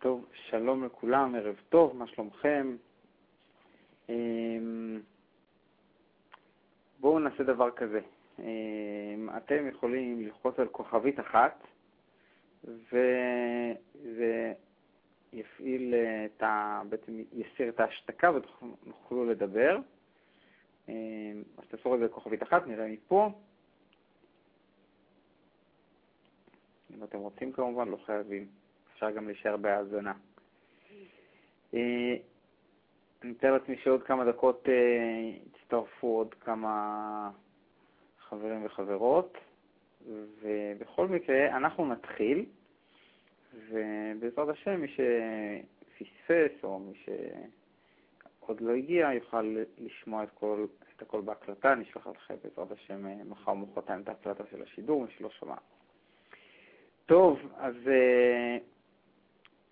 טוב, שלום לכולם, ערב טוב, מה שלומכם? אמ, בואו נעשה דבר כזה. אמ, אתם יכולים ללחוץ על כוכבית אחת, וזה יפעיל את ה... בעצם יסיר את ההשתקה ותוכלו לדבר. אמ, אז תעשו את זה כוכבית אחת, נראה מפה. אם אתם רוצים כמובן, לא חייבים. אפשר גם להישאר בהאזנה. אה, אני מתאר לעצמי שעוד כמה דקות אה, יצטרפו עוד כמה חברים וחברות, ובכל מקרה אנחנו נתחיל, ובעזרת השם מי שפספס או מי שעוד לא הגיע יוכל לשמוע את, כל, את הכל בהקלטה, נשלח לכם בעזרת השם אה, מחר ומחרתיים את ההקלטה של השידור, מי שלא שמע. טוב, אז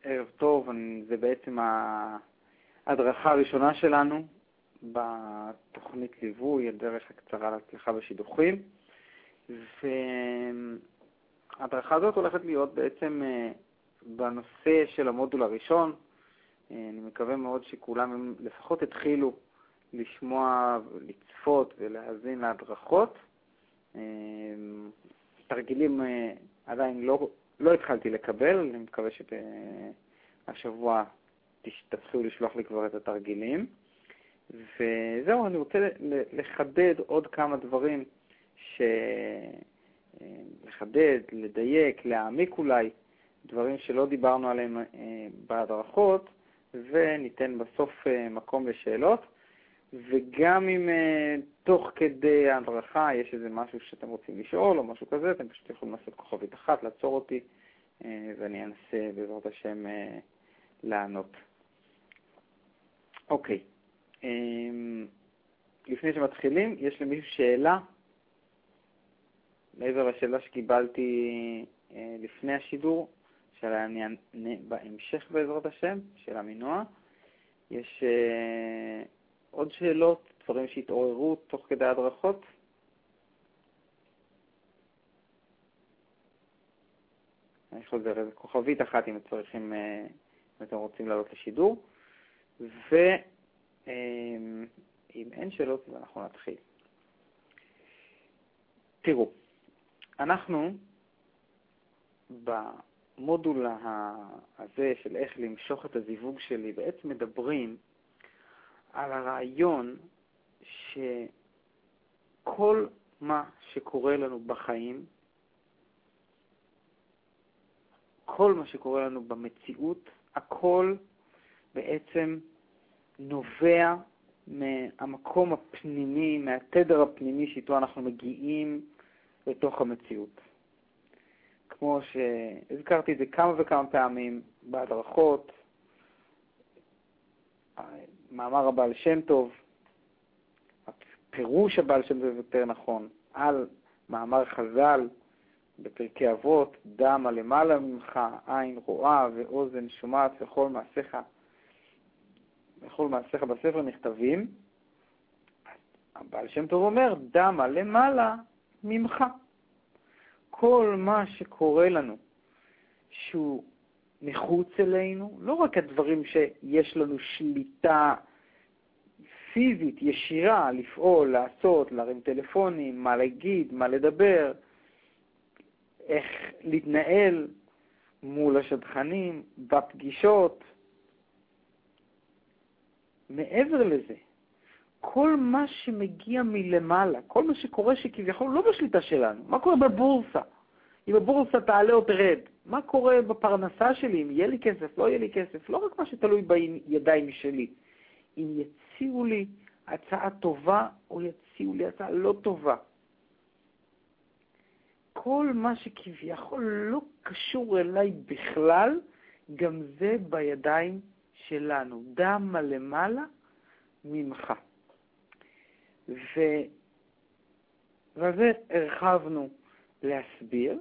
ערב טוב, זה בעצם ההדרכה הראשונה שלנו בתוכנית ליווי, הדרך הקצרה להצלחה בשידוכים. וההדרכה הזאת הולכת להיות בעצם אה, בנושא של המודול הראשון. אה, אני מקווה מאוד שכולם לפחות התחילו לשמוע, לצפות ולהאזין להדרכות. אה, תרגילים עדיין לא, לא התחלתי לקבל, אני מקווה שבשבוע תתחילו לשלוח לי כבר את התרגילים. וזהו, אני רוצה לחדד עוד כמה דברים, ש... לחדד, לדייק, להעמיק אולי, דברים שלא דיברנו עליהם אה, בהדרכות, וניתן בסוף אה, מקום לשאלות. וגם אם uh, תוך כדי ההדרכה יש איזה משהו שאתם רוצים לשאול או משהו כזה, אתם פשוט יכולים לעשות כוכבית אחת, לעצור אותי, uh, ואני אנסה בעזרת השם uh, לענות. אוקיי, um, לפני שמתחילים, יש למישהו שאלה? מעבר לשאלה שקיבלתי uh, לפני השידור, שאלה אני אענה בהמשך בעזרת השם, שאלה מנועה. יש... עוד שאלות, דברים שהתעוררו תוך כדי הדרכות? אני חוזר, איזה כוכבית אחת אם צריכים, אה, אם אתם רוצים לעלות לשידור. ואם אין שאלות, אז אנחנו נתחיל. תראו, אנחנו במודול הזה של איך למשוך את הזיווג שלי בעצם מדברים על הרעיון שכל מה שקורה לנו בחיים, כל מה שקורה לנו במציאות, הכל בעצם נובע מהמקום הפנימי, מהתדר הפנימי שאיתו אנחנו מגיעים לתוך המציאות. כמו שהזכרתי את זה כמה וכמה פעמים בהדרכות, מאמר הבעל שם טוב, פירוש הבעל שם טוב יותר נכון, על מאמר חז"ל בפרקי אבות, דם הלמעלה ממך, עין רואה ואוזן שומעת וכל מעשיך, וכל מעשיך בספר נכתבים. הבעל שם טוב אומר, דם הלמעלה ממך. כל מה שקורה לנו, שהוא מחוץ אלינו, לא רק הדברים שיש לנו שליטה פיזית, ישירה, לפעול, לעשות, להרים טלפונים, מה להגיד, מה לדבר, איך להתנהל מול השדכנים, בפגישות. מעבר לזה, כל מה שמגיע מלמעלה, כל מה שקורה שכביכול לא בשליטה שלנו, מה קורה בבורסה? אם הבורסה תעלה או תרד, מה קורה בפרנסה שלי, אם יהיה לי כסף, לא יהיה לי כסף, לא רק מה שתלוי בידיים שלי. אם יציעו לי הצעה טובה או יציעו לי הצעה לא טובה. כל מה שכביכול לא קשור אליי בכלל, גם זה בידיים שלנו. דם למעלה ממך. ועל זה הרחבנו להסביר,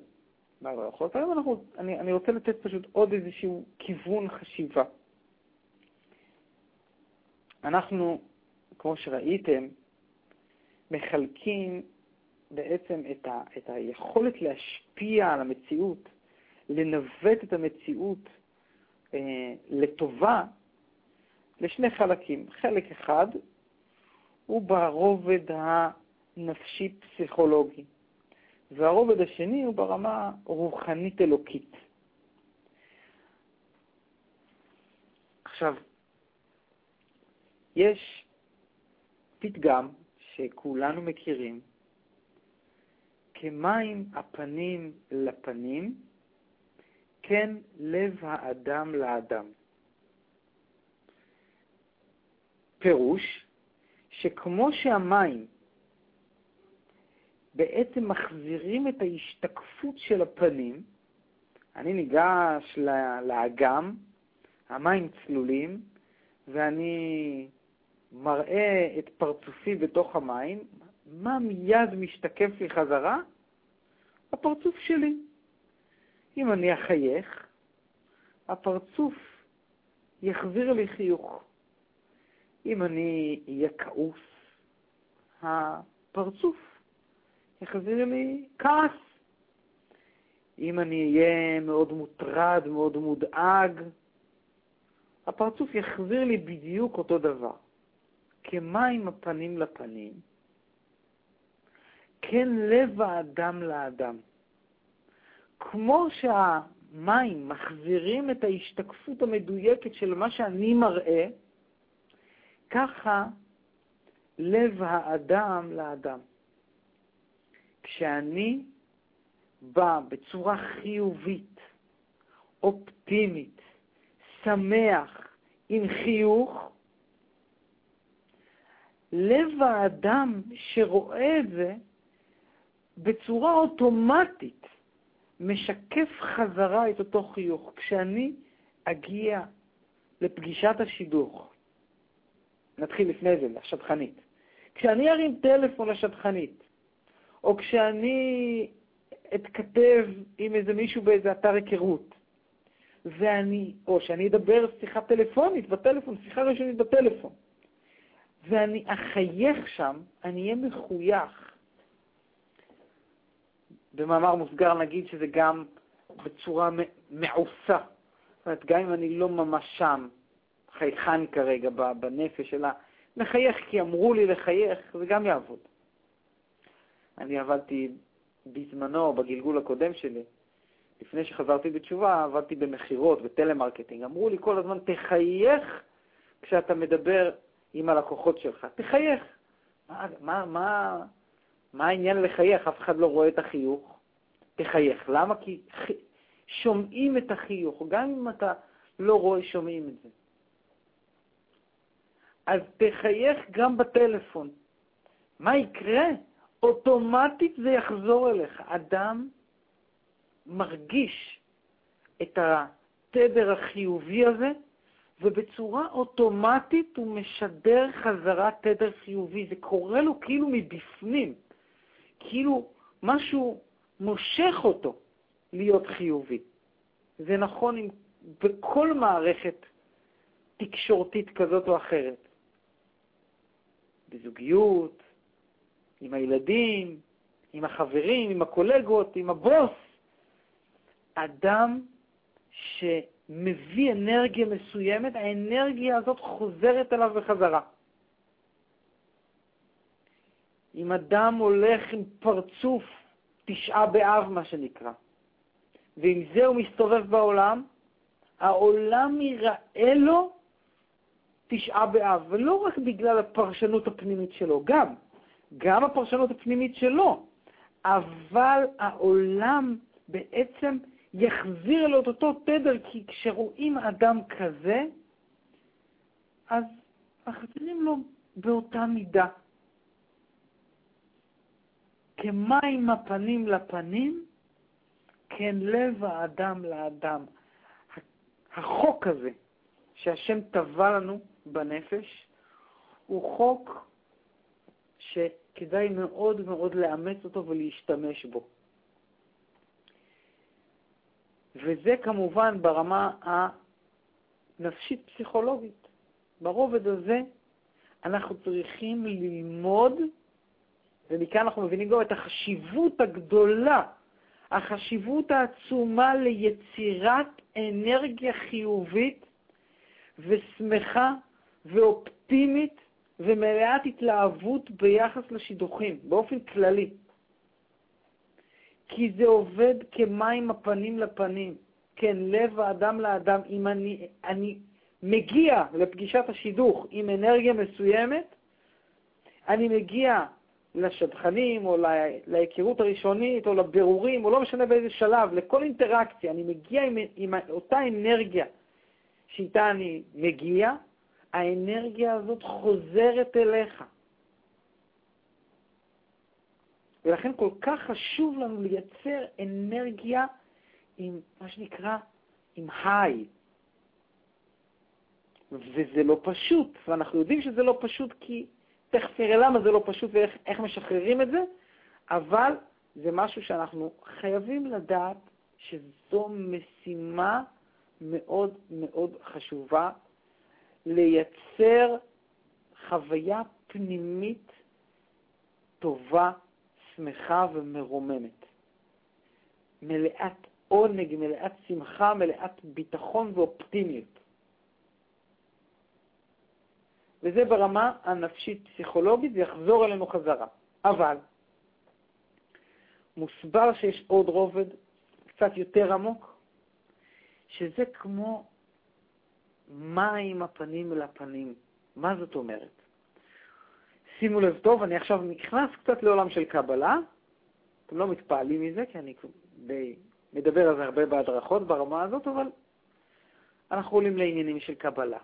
בהדרכות. היום אנחנו, אני, אני רוצה לתת פשוט עוד איזשהו כיוון חשיבה. אנחנו, כמו שראיתם, מחלקים בעצם את, ה, את היכולת להשפיע על המציאות, לנווט את המציאות אה, לטובה לשני חלקים. חלק אחד הוא ברובד הנפשי-פסיכולוגי, והרובד השני הוא ברמה רוחנית-אלוקית. עכשיו, יש פתגם שכולנו מכירים, כמים הפנים לפנים, כן לב האדם לאדם. פירוש שכמו שהמים בעצם מחזירים את ההשתקפות של הפנים, אני ניגש לאגם, המים צלולים, ואני מראה את פרצופי בתוך המים, מה מיד משתקף לי חזרה? הפרצוף שלי. אם אני אחייך, הפרצוף יחזיר לי חיוך. אם אני אהיה כעוס, הפרצוף יחזיר לי כעס. אם אני אהיה מאוד מוטרד, מאוד מודאג, הפרצוף יחזיר לי בדיוק אותו דבר. כמים הפנים לפנים, כן לב האדם לאדם. כמו שהמים מחזירים את ההשתקפות המדויקת של מה שאני מראה, ככה לב האדם לאדם. כשאני בא בצורה חיובית, אופטימית, שמח, עם חיוך, לב האדם שרואה את זה בצורה אוטומטית משקף חזרה את אותו חיוך. כשאני אגיע לפגישת השידוך, נתחיל לפני זה, לשטחנית. כשאני ארים טלפון לשטחנית, או כשאני אתכתב עם איזה מישהו באיזה אתר היכרות, ואני, או שאני אדבר שיחה טלפונית בטלפון, שיחה ראשונית בטלפון, ואני אחייך שם, אני אהיה מחוייך. במאמר מוסגר נגיד שזה גם בצורה מעושה. זאת אומרת, גם אם אני לא ממש שם, חייכן כרגע בנפש, אלא מחייך כי אמרו לי לחייך, זה גם יעבוד. אני עבדתי בזמנו, בגלגול הקודם שלי, לפני שחזרתי בתשובה, עבדתי במכירות, בטלמרקטינג. אמרו לי כל הזמן, תחייך כשאתה מדבר עם הלקוחות שלך. תחייך. מה, מה, מה, מה העניין לחייך? אף אחד לא רואה את החיוך. תחייך. למה? כי שומעים את החיוך, גם אם אתה לא רואה, שומעים את זה. אז תחייך גם בטלפון. מה יקרה? אוטומטית זה יחזור אליך. אדם מרגיש את התדר החיובי הזה, ובצורה אוטומטית הוא משדר חזרה תדר חיובי. זה קורה לו כאילו מבפנים, כאילו משהו מושך אותו להיות חיובי. זה נכון עם, בכל מערכת תקשורתית כזאת או אחרת. בזוגיות, עם הילדים, עם החברים, עם הקולגות, עם הבוס. אדם שמביא אנרגיה מסוימת, האנרגיה הזאת חוזרת אליו בחזרה. אם אדם הולך עם פרצוף תשעה באב, מה שנקרא, ועם זה הוא מסתובב בעולם, העולם ייראה לו תשעה באב, ולא רק בגלל הפרשנות הפנימית שלו, גם, גם הפרשנות הפנימית שלו, אבל העולם בעצם יחזיר לו את אותו תדר, כי כשרואים אדם כזה, אז מחזירים לו באותה מידה. כמים הפנים לפנים, כן לב האדם לאדם. החוק הזה שהשם טבע לנו בנפש הוא חוק שכדאי מאוד מאוד לאמץ אותו ולהשתמש בו. וזה כמובן ברמה הנפשית-פסיכולוגית. ברובד הזה אנחנו צריכים ללמוד, ומכאן אנחנו מבינים גם את החשיבות הגדולה, החשיבות העצומה ליצירת אנרגיה חיובית ושמחה ואופטימית ומלאת התלהבות ביחס לשידוכים, באופן כללי. כי זה עובד כמים הפנים לפנים. כן, לב האדם לאדם. אם אני, אני מגיע לפגישת השידוך עם אנרגיה מסוימת, אני מגיע לשדכנים או להיכרות הראשונית או לבירורים, או לא משנה באיזה שלב, לכל אינטראקציה, אני מגיע עם, עם אותה אנרגיה שאיתה אני מגיע, האנרגיה הזאת חוזרת אליך. ולכן כל כך חשוב לנו לייצר אנרגיה עם מה שנקרא, עם היי. וזה לא פשוט, ואנחנו יודעים שזה לא פשוט כי תכף נראה למה זה לא פשוט ואיך משחררים את זה, אבל זה משהו שאנחנו חייבים לדעת שזו משימה מאוד מאוד חשובה לייצר חוויה פנימית טובה, שמחה ומרוממת. מלאת עונג, מלאת שמחה, מלאת ביטחון ואופטימיות. וזה ברמה הנפשית-פסיכולוגית, זה יחזור אלינו חזרה. אבל מוסבר שיש עוד רובד קצת יותר עמוק, שזה כמו מים הפנים אל הפנים. מה זאת אומרת? שימו לב טוב, אני עכשיו נכנס קצת לעולם של קבלה. אתם לא מתפעלים מזה, כי אני די מדבר על זה הרבה בהדרכות ברמה הזאת, אבל אנחנו עולים לעניינים של קבלה.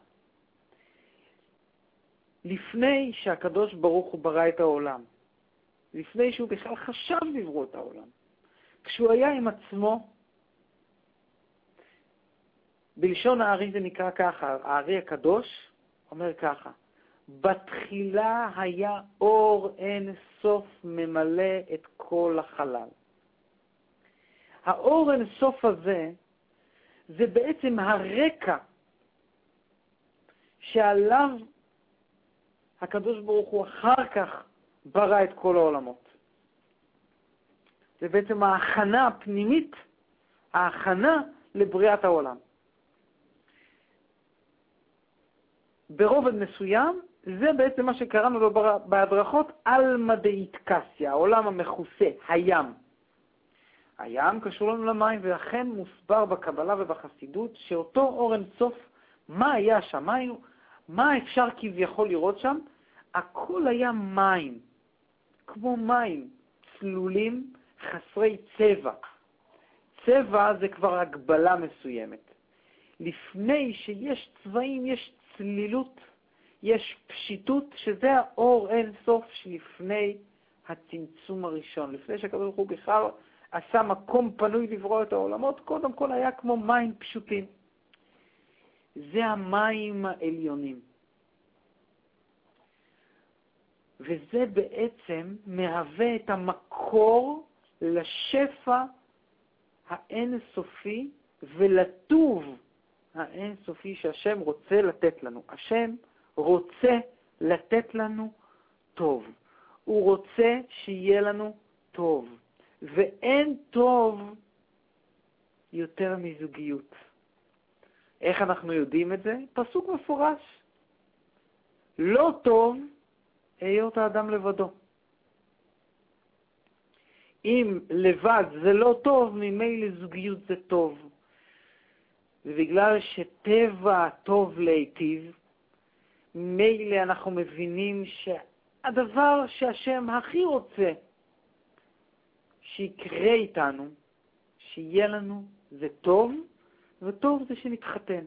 לפני שהקדוש ברוך הוא ברא את העולם, לפני שהוא בכלל חשב לברוא את העולם, כשהוא היה עם עצמו, בלשון הארי זה נקרא ככה, הארי הקדוש אומר ככה, בתחילה היה אור אין סוף ממלא את כל החלל. האור אין סוף הזה זה בעצם הרקע שעליו הקדוש ברוך הוא אחר כך ברא את כל העולמות. זה בעצם ההכנה הפנימית, ההכנה לבריאת העולם. ברובד מסוים, זה בעצם מה שקראנו לו בהדרכות עלמא דאיטקסיה, העולם המכוסה, הים. הים קשור לנו למים, ולכן מוסבר בקבלה ובחסידות שאותו אור אינסוף, מה היה שם, מה, מה אפשר כביכול לראות שם? הכל היה מים, כמו מים, צלולים, חסרי צבע. צבע זה כבר הגבלה מסוימת. לפני שיש צבעים, יש צלילות, יש פשיטות, שזה האור אין סוף שלפני הצמצום הראשון, לפני שהקדוש ברוך הוא בכלל עשה מקום פנוי לברוא את העולמות, קודם כל היה כמו מים פשוטים. זה המים העליונים. וזה בעצם מהווה את המקור לשפע האין-סופי ולטוב האין-סופי שהשם רוצה לתת לנו. השם רוצה לתת לנו טוב. הוא רוצה שיהיה לנו טוב. ואין טוב יותר מזוגיות. איך אנחנו יודעים את זה? פסוק מפורש. לא טוב היות האדם לבדו. אם לבד זה לא טוב, ממילא זוגיות זה טוב. ובגלל שטבע טוב להיטיב, מילא אנחנו מבינים שהדבר שהשם הכי רוצה שיקרה איתנו, שיהיה לנו, זה טוב, וטוב זה שנתחתן.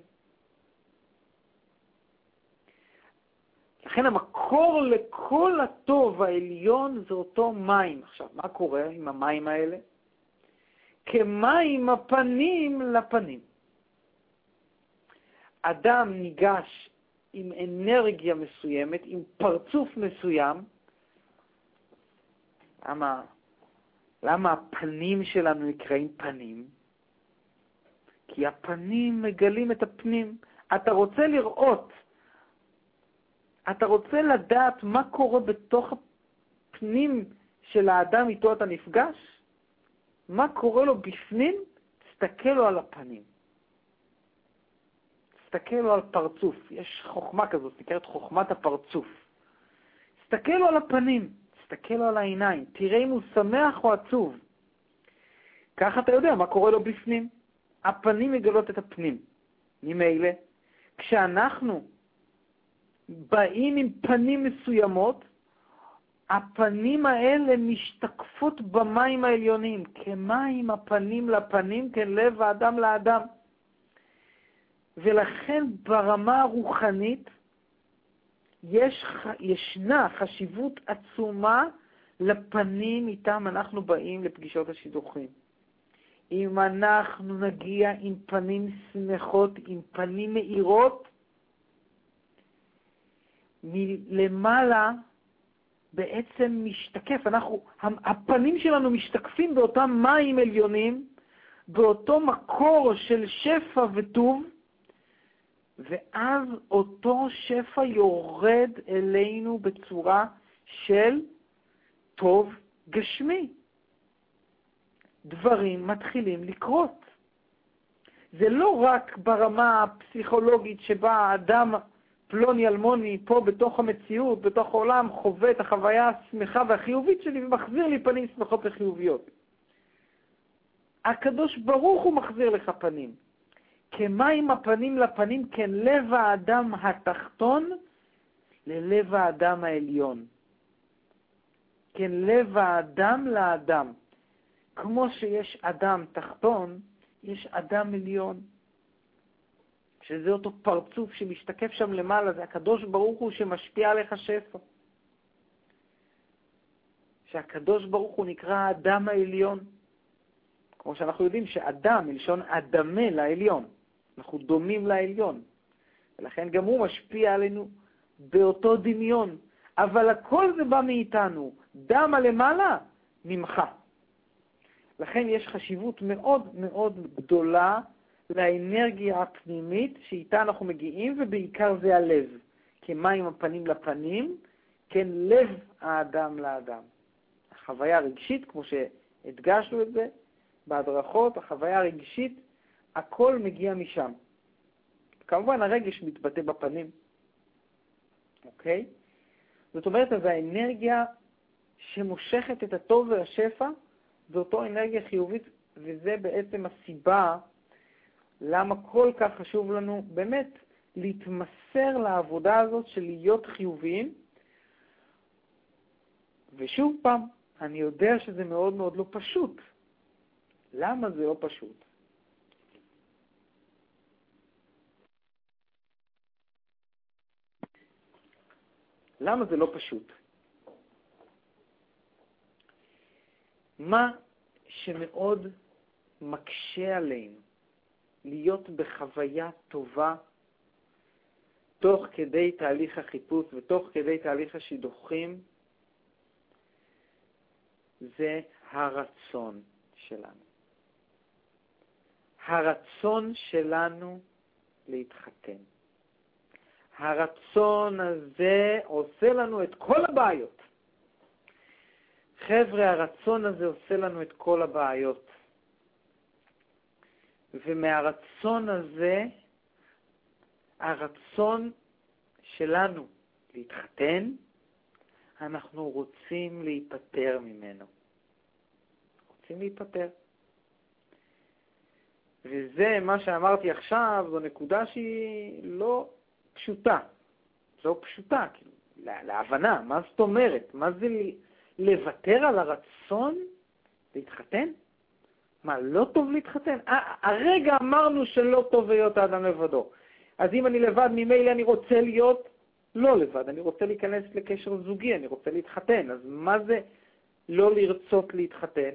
לכן המקור לכל הטוב העליון זה אותו מים. עכשיו, מה קורה עם המים האלה? כמים הפנים לפנים. אדם ניגש עם אנרגיה מסוימת, עם פרצוף מסוים, למה, למה הפנים שלנו נקראים פנים? כי הפנים מגלים את הפנים. אתה רוצה לראות, אתה רוצה לדעת מה קורה בתוך הפנים של האדם איתו אתה נפגש? מה קורה לו בפנים, תסתכל לו על הפנים. תסתכל לו על פרצוף. יש חוכמה כזאת, נקראת חוכמת הפרצוף. תסתכל לו על הפנים, תסתכל לו על העיניים, תראה אם הוא שמח או עצוב. ככה אתה יודע מה קורה לו בפנים. הפנים מגלות את הפנים. ממילא, כשאנחנו באים עם פנים מסוימות, הפנים האלה משתקפות במים העליונים, כמים הפנים לפנים, כלב האדם לאדם. ולכן ברמה הרוחנית יש, ישנה חשיבות עצומה לפנים איתם אנחנו באים לפגישות השידוכים. אם אנחנו נגיע עם פנים שמחות, עם פנים מאירות, מלמעלה בעצם משתקף, אנחנו, הפנים שלנו משתקפים באותם מים עליונים, באותו מקור של שפע וטוב, ואז אותו שפע יורד אלינו בצורה של טוב גשמי. דברים מתחילים לקרות. זה לא רק ברמה הפסיכולוגית שבה האדם פלוני אלמוני פה בתוך המציאות, בתוך העולם, חווה את החוויה השמחה והחיובית שלי ומחזיר לי פנים שמחות וחיוביות. הקדוש ברוך הוא מחזיר לך פנים. כמים הפנים לפנים, כן לב האדם התחתון ללב האדם העליון. כן לב האדם לאדם. כמו שיש אדם תחתון, יש אדם עליון. שזה אותו פרצוף שמשתקף שם למעלה, זה הקדוש ברוך הוא שמשפיע עליך שפע. שהקדוש ברוך הוא נקרא האדם העליון. כמו שאנחנו יודעים שאדם, מלשון אדמה לעליון. אנחנו דומים לעליון. ולכן גם הוא משפיע עלינו באותו דמיון. אבל הכל זה בא מאיתנו. דם הלמעלה, ממך. לכן יש חשיבות מאוד מאוד גדולה לאנרגיה הפנימית שאיתה אנחנו מגיעים, ובעיקר זה הלב. כמים הפנים לפנים, כן לב האדם לאדם. החוויה הרגשית, כמו שהדגשנו את זה בהדרכות, החוויה הרגשית, הכל מגיע משם. כמובן הרגש מתבטא בפנים, אוקיי? זאת אומרת, אז האנרגיה שמושכת את הטוב והשפע, זו אותו אנרגיה חיובית, וזה בעצם הסיבה למה כל כך חשוב לנו באמת להתמסר לעבודה הזאת של להיות חיוביים. ושוב פעם, אני יודע שזה מאוד מאוד לא פשוט. למה זה לא פשוט? למה זה לא פשוט? מה שמאוד מקשה עלינו להיות בחוויה טובה תוך כדי תהליך החיפוש ותוך כדי תהליך השידוכים, זה הרצון שלנו. הרצון שלנו להתחתן. הרצון הזה עושה לנו את כל הבעיות. חבר'ה, הרצון הזה עושה לנו את כל הבעיות. ומהרצון הזה, הרצון שלנו להתחתן, אנחנו רוצים להיפטר ממנו. רוצים להיפטר. וזה, מה שאמרתי עכשיו, זו נקודה שהיא לא פשוטה. לא פשוטה, כאילו, להבנה, מה זאת אומרת? מה זה לוותר על הרצון להתחתן? מה, לא טוב להתחתן? הרגע אמרנו שלא טוב להיות האדם לבדו. אז אם אני לבד, ממילא אני רוצה להיות לא לבד, אני רוצה להיכנס לקשר זוגי, אני רוצה להתחתן. אז מה זה לא לרצות להתחתן?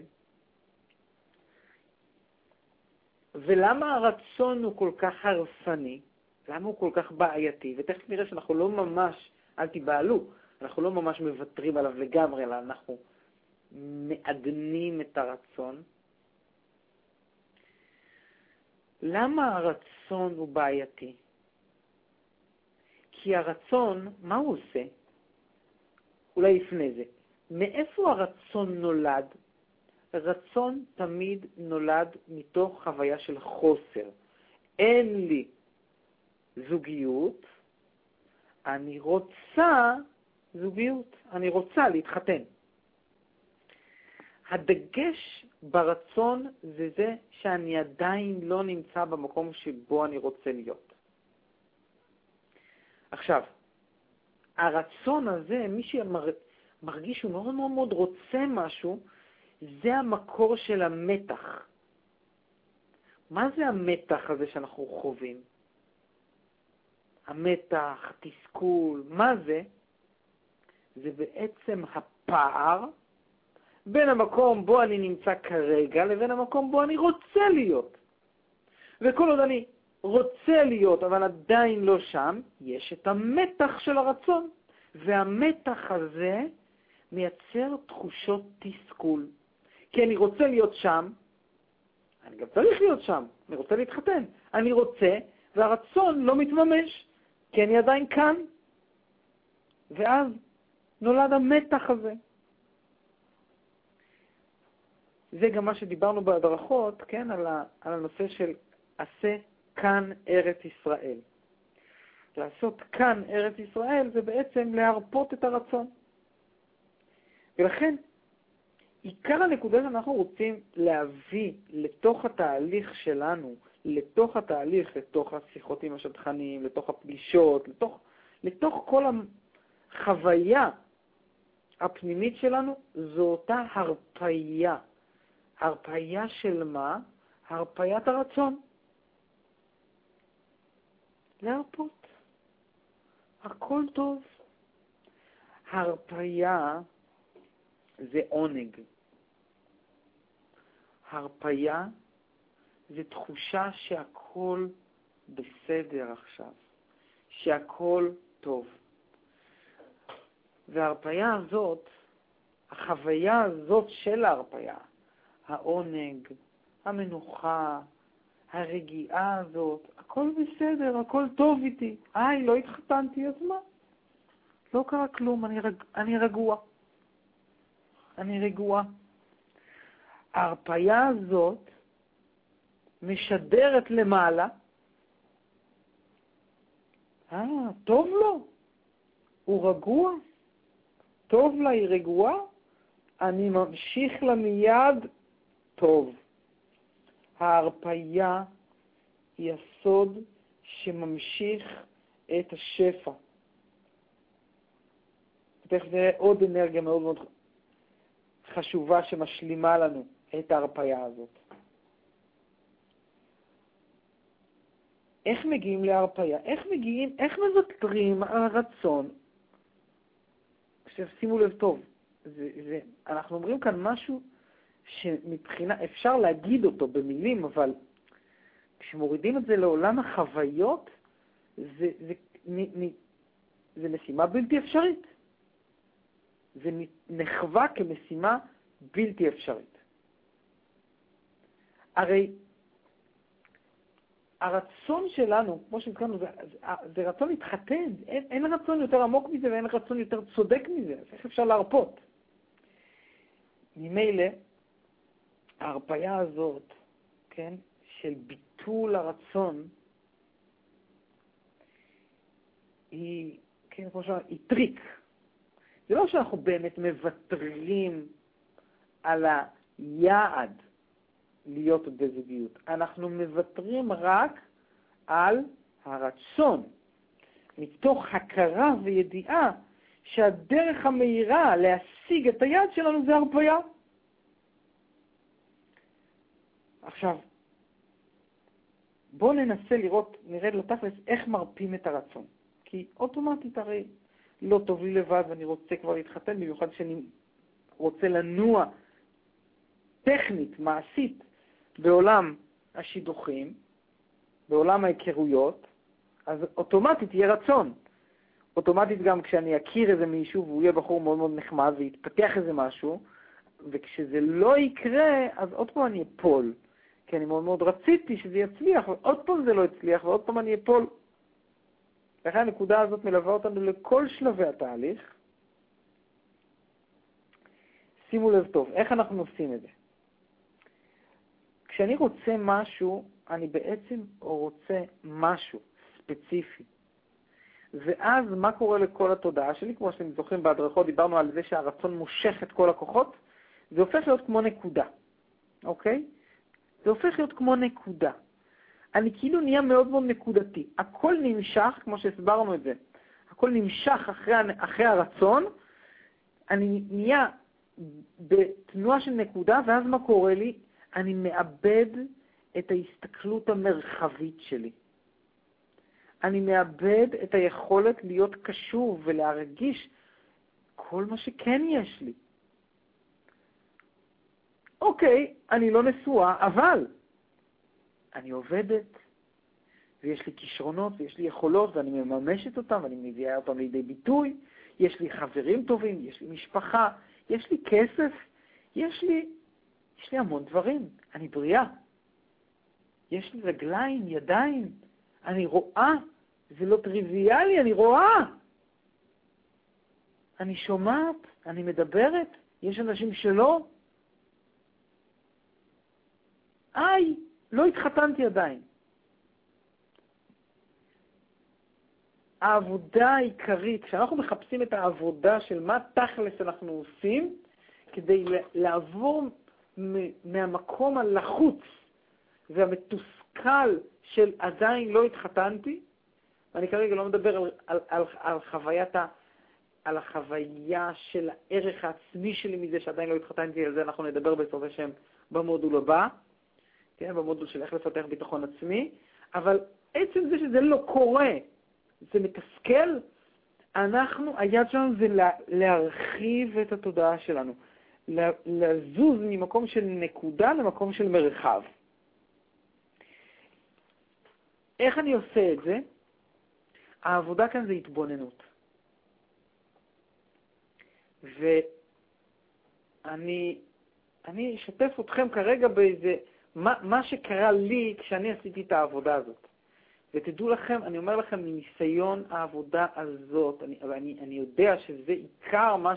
ולמה הרצון הוא כל כך הרסני? למה הוא כל כך בעייתי? ותכף נראה שאנחנו לא ממש, אל תיבהלו, אנחנו לא ממש מוותרים עליו לגמרי, אלא אנחנו מעדנים את הרצון. למה הרצון הוא בעייתי? כי הרצון, מה הוא עושה? אולי לפני זה, מאיפה הרצון נולד? רצון תמיד נולד מתוך חוויה של חוסר. אין לי זוגיות, אני רוצה זוגיות, אני רוצה להתחתן. הדגש ברצון זה זה שאני עדיין לא נמצא במקום שבו אני רוצה להיות. עכשיו, הרצון הזה, מי שמרגיש שהוא מאוד מאוד מאוד רוצה משהו, זה המקור של המתח. מה זה המתח הזה שאנחנו חווים? המתח, תסכול, מה זה? זה בעצם הפער בין המקום בו אני נמצא כרגע לבין המקום בו אני רוצה להיות. וכל עוד אני רוצה להיות, אבל עדיין לא שם, יש את המתח של הרצון. והמתח הזה מייצר תחושות תסכול. כי אני רוצה להיות שם, אני גם צריך להיות שם, אני רוצה להתחתן. אני רוצה, והרצון לא מתממש, כי אני עדיין כאן. ואז נולד המתח הזה. זה גם מה שדיברנו בהדרכות, כן, על, ה, על הנושא של עשה כאן ארץ ישראל. לעשות כאן ארץ ישראל זה בעצם להרפות את הרצון. ולכן, עיקר הנקודה שאנחנו רוצים להביא לתוך התהליך שלנו, לתוך התהליך, לתוך השיחות עם השטחנים, לתוך הפגישות, לתוך, לתוך כל החוויה הפנימית שלנו, זו אותה הרפייה. הרפייה של מה? הרפיית הרצון. להרפות. הכל טוב. הרפייה זה עונג. הרפייה זה תחושה שהכל בסדר עכשיו, שהכל טוב. וההרפייה הזאת, החוויה הזאת של ההרפייה, העונג, המנוחה, הרגיעה הזאת, הכל בסדר, הכל טוב איתי. היי, לא התחתנתי, אז מה? לא קרה כלום, אני, רג... אני רגוע. אני רגועה. ההרפייה הזאת משדרת למעלה, אה, טוב לו, הוא רגוע, טוב לה, היא רגועה, אני ממשיך לה מיד, טוב. ההרפייה היא הסוד שממשיך את השפע. תכף נראה עוד אנרגיה מאוד מאוד חשובה שמשלימה לנו את ההרפייה הזאת. איך מגיעים להרפייה? איך מגיעים, איך מוותרים על הרצון? עכשיו שימו לב טוב, זה, זה, אנחנו אומרים כאן משהו שמבחינה, אפשר להגיד אותו במילים, אבל כשמורידים את זה לעולם החוויות, זה, זה, זה, זה משימה בלתי אפשרית. זה נחווה כמשימה בלתי אפשרית. הרי הרצון שלנו, כמו שהזכרנו, זה, זה רצון להתחתן. אין, אין רצון יותר עמוק מזה ואין רצון יותר צודק מזה, אז איך אפשר להרפות? ממילא, ההרפאיה הזאת, כן, של ביטול הרצון, היא, כן, כמו שאמרנו, היא טריק. זה לא שאנחנו באמת מוותרים על היעד להיות בזוגיות, אנחנו מוותרים רק על הרצון, מתוך הכרה וידיעה שהדרך המהירה להשיג את היעד שלנו זה הרפאיה. עכשיו, בואו ננסה לראות, נרד לתכלס איך מרפים את הרצון. כי אוטומטית הרי לא טוב לי לבד ואני רוצה כבר להתחתן, במיוחד שאני רוצה לנוע טכנית, מעשית, בעולם השידוכים, בעולם ההיכרויות, אז אוטומטית יהיה רצון. אוטומטית גם כשאני אכיר איזה מישהו והוא יהיה בחור מאוד מאוד נחמד ויתפתח איזה משהו, וכשזה לא יקרה, אז עוד פעם אני אפול. כי אני מאוד מאוד רציתי שזה יצליח, ועוד פעם זה לא הצליח, ועוד פעם אני אפול. לכן הנקודה הזאת מלווה אותנו לכל שלבי התהליך. שימו לב טוב, איך אנחנו עושים את זה? כשאני רוצה משהו, אני בעצם רוצה משהו ספציפי. ואז מה קורה לכל התודעה שלי? כמו שאתם זוכרים בהדרכות, דיברנו על זה שהרצון מושך את כל הכוחות, זה הופך להיות כמו נקודה, אוקיי? זה הופך להיות כמו נקודה. אני כאילו נהיה מאוד מאוד נקודתי. הכל נמשך, כמו שהסברנו את זה, הכל נמשך אחרי, אחרי הרצון, אני נהיה בתנועה של נקודה, ואז מה קורה לי? אני מאבד את ההסתכלות המרחבית שלי. אני מאבד את היכולת להיות קשוב ולהרגיש כל מה שכן יש לי. אוקיי, אני לא נשואה, אבל אני עובדת, ויש לי כישרונות, ויש לי יכולות, ואני מממשת אותן, ואני מביאה אותן לידי ביטוי. יש לי חברים טובים, יש לי משפחה, יש לי כסף, יש לי, יש לי המון דברים. אני בריאה. יש לי רגליים, ידיים, אני רואה. זה לא טריוויאלי, אני רואה. אני שומעת, אני מדברת, יש אנשים שלא. היי, לא התחתנתי עדיין. העבודה העיקרית, כשאנחנו מחפשים את העבודה של מה תכלס אנחנו עושים, כדי לעבור מהמקום הלחוץ והמתוסכל של עדיין לא התחתנתי, ואני כרגע לא מדבר על, על, על, על חוויית ה... על החוויה של הערך העצמי שלי מזה שעדיין לא התחתנתי, על זה אנחנו נדבר בעזרת השם במודול הבא, כן, במודול של איך לפתח ביטחון עצמי, אבל עצם זה שזה לא קורה, זה מתסכל, אנחנו, היד שלנו זה לה, להרחיב את התודעה שלנו, לזוז ממקום של נקודה למקום של מרחב. איך אני עושה את זה? העבודה כאן זה התבוננות. ואני אני אשתף אתכם כרגע באיזה, מה, מה שקרה לי כשאני עשיתי את העבודה הזאת. ותדעו לכם, אני אומר לכם, מניסיון העבודה הזאת, אני, אני, אני יודע שזה עיקר מה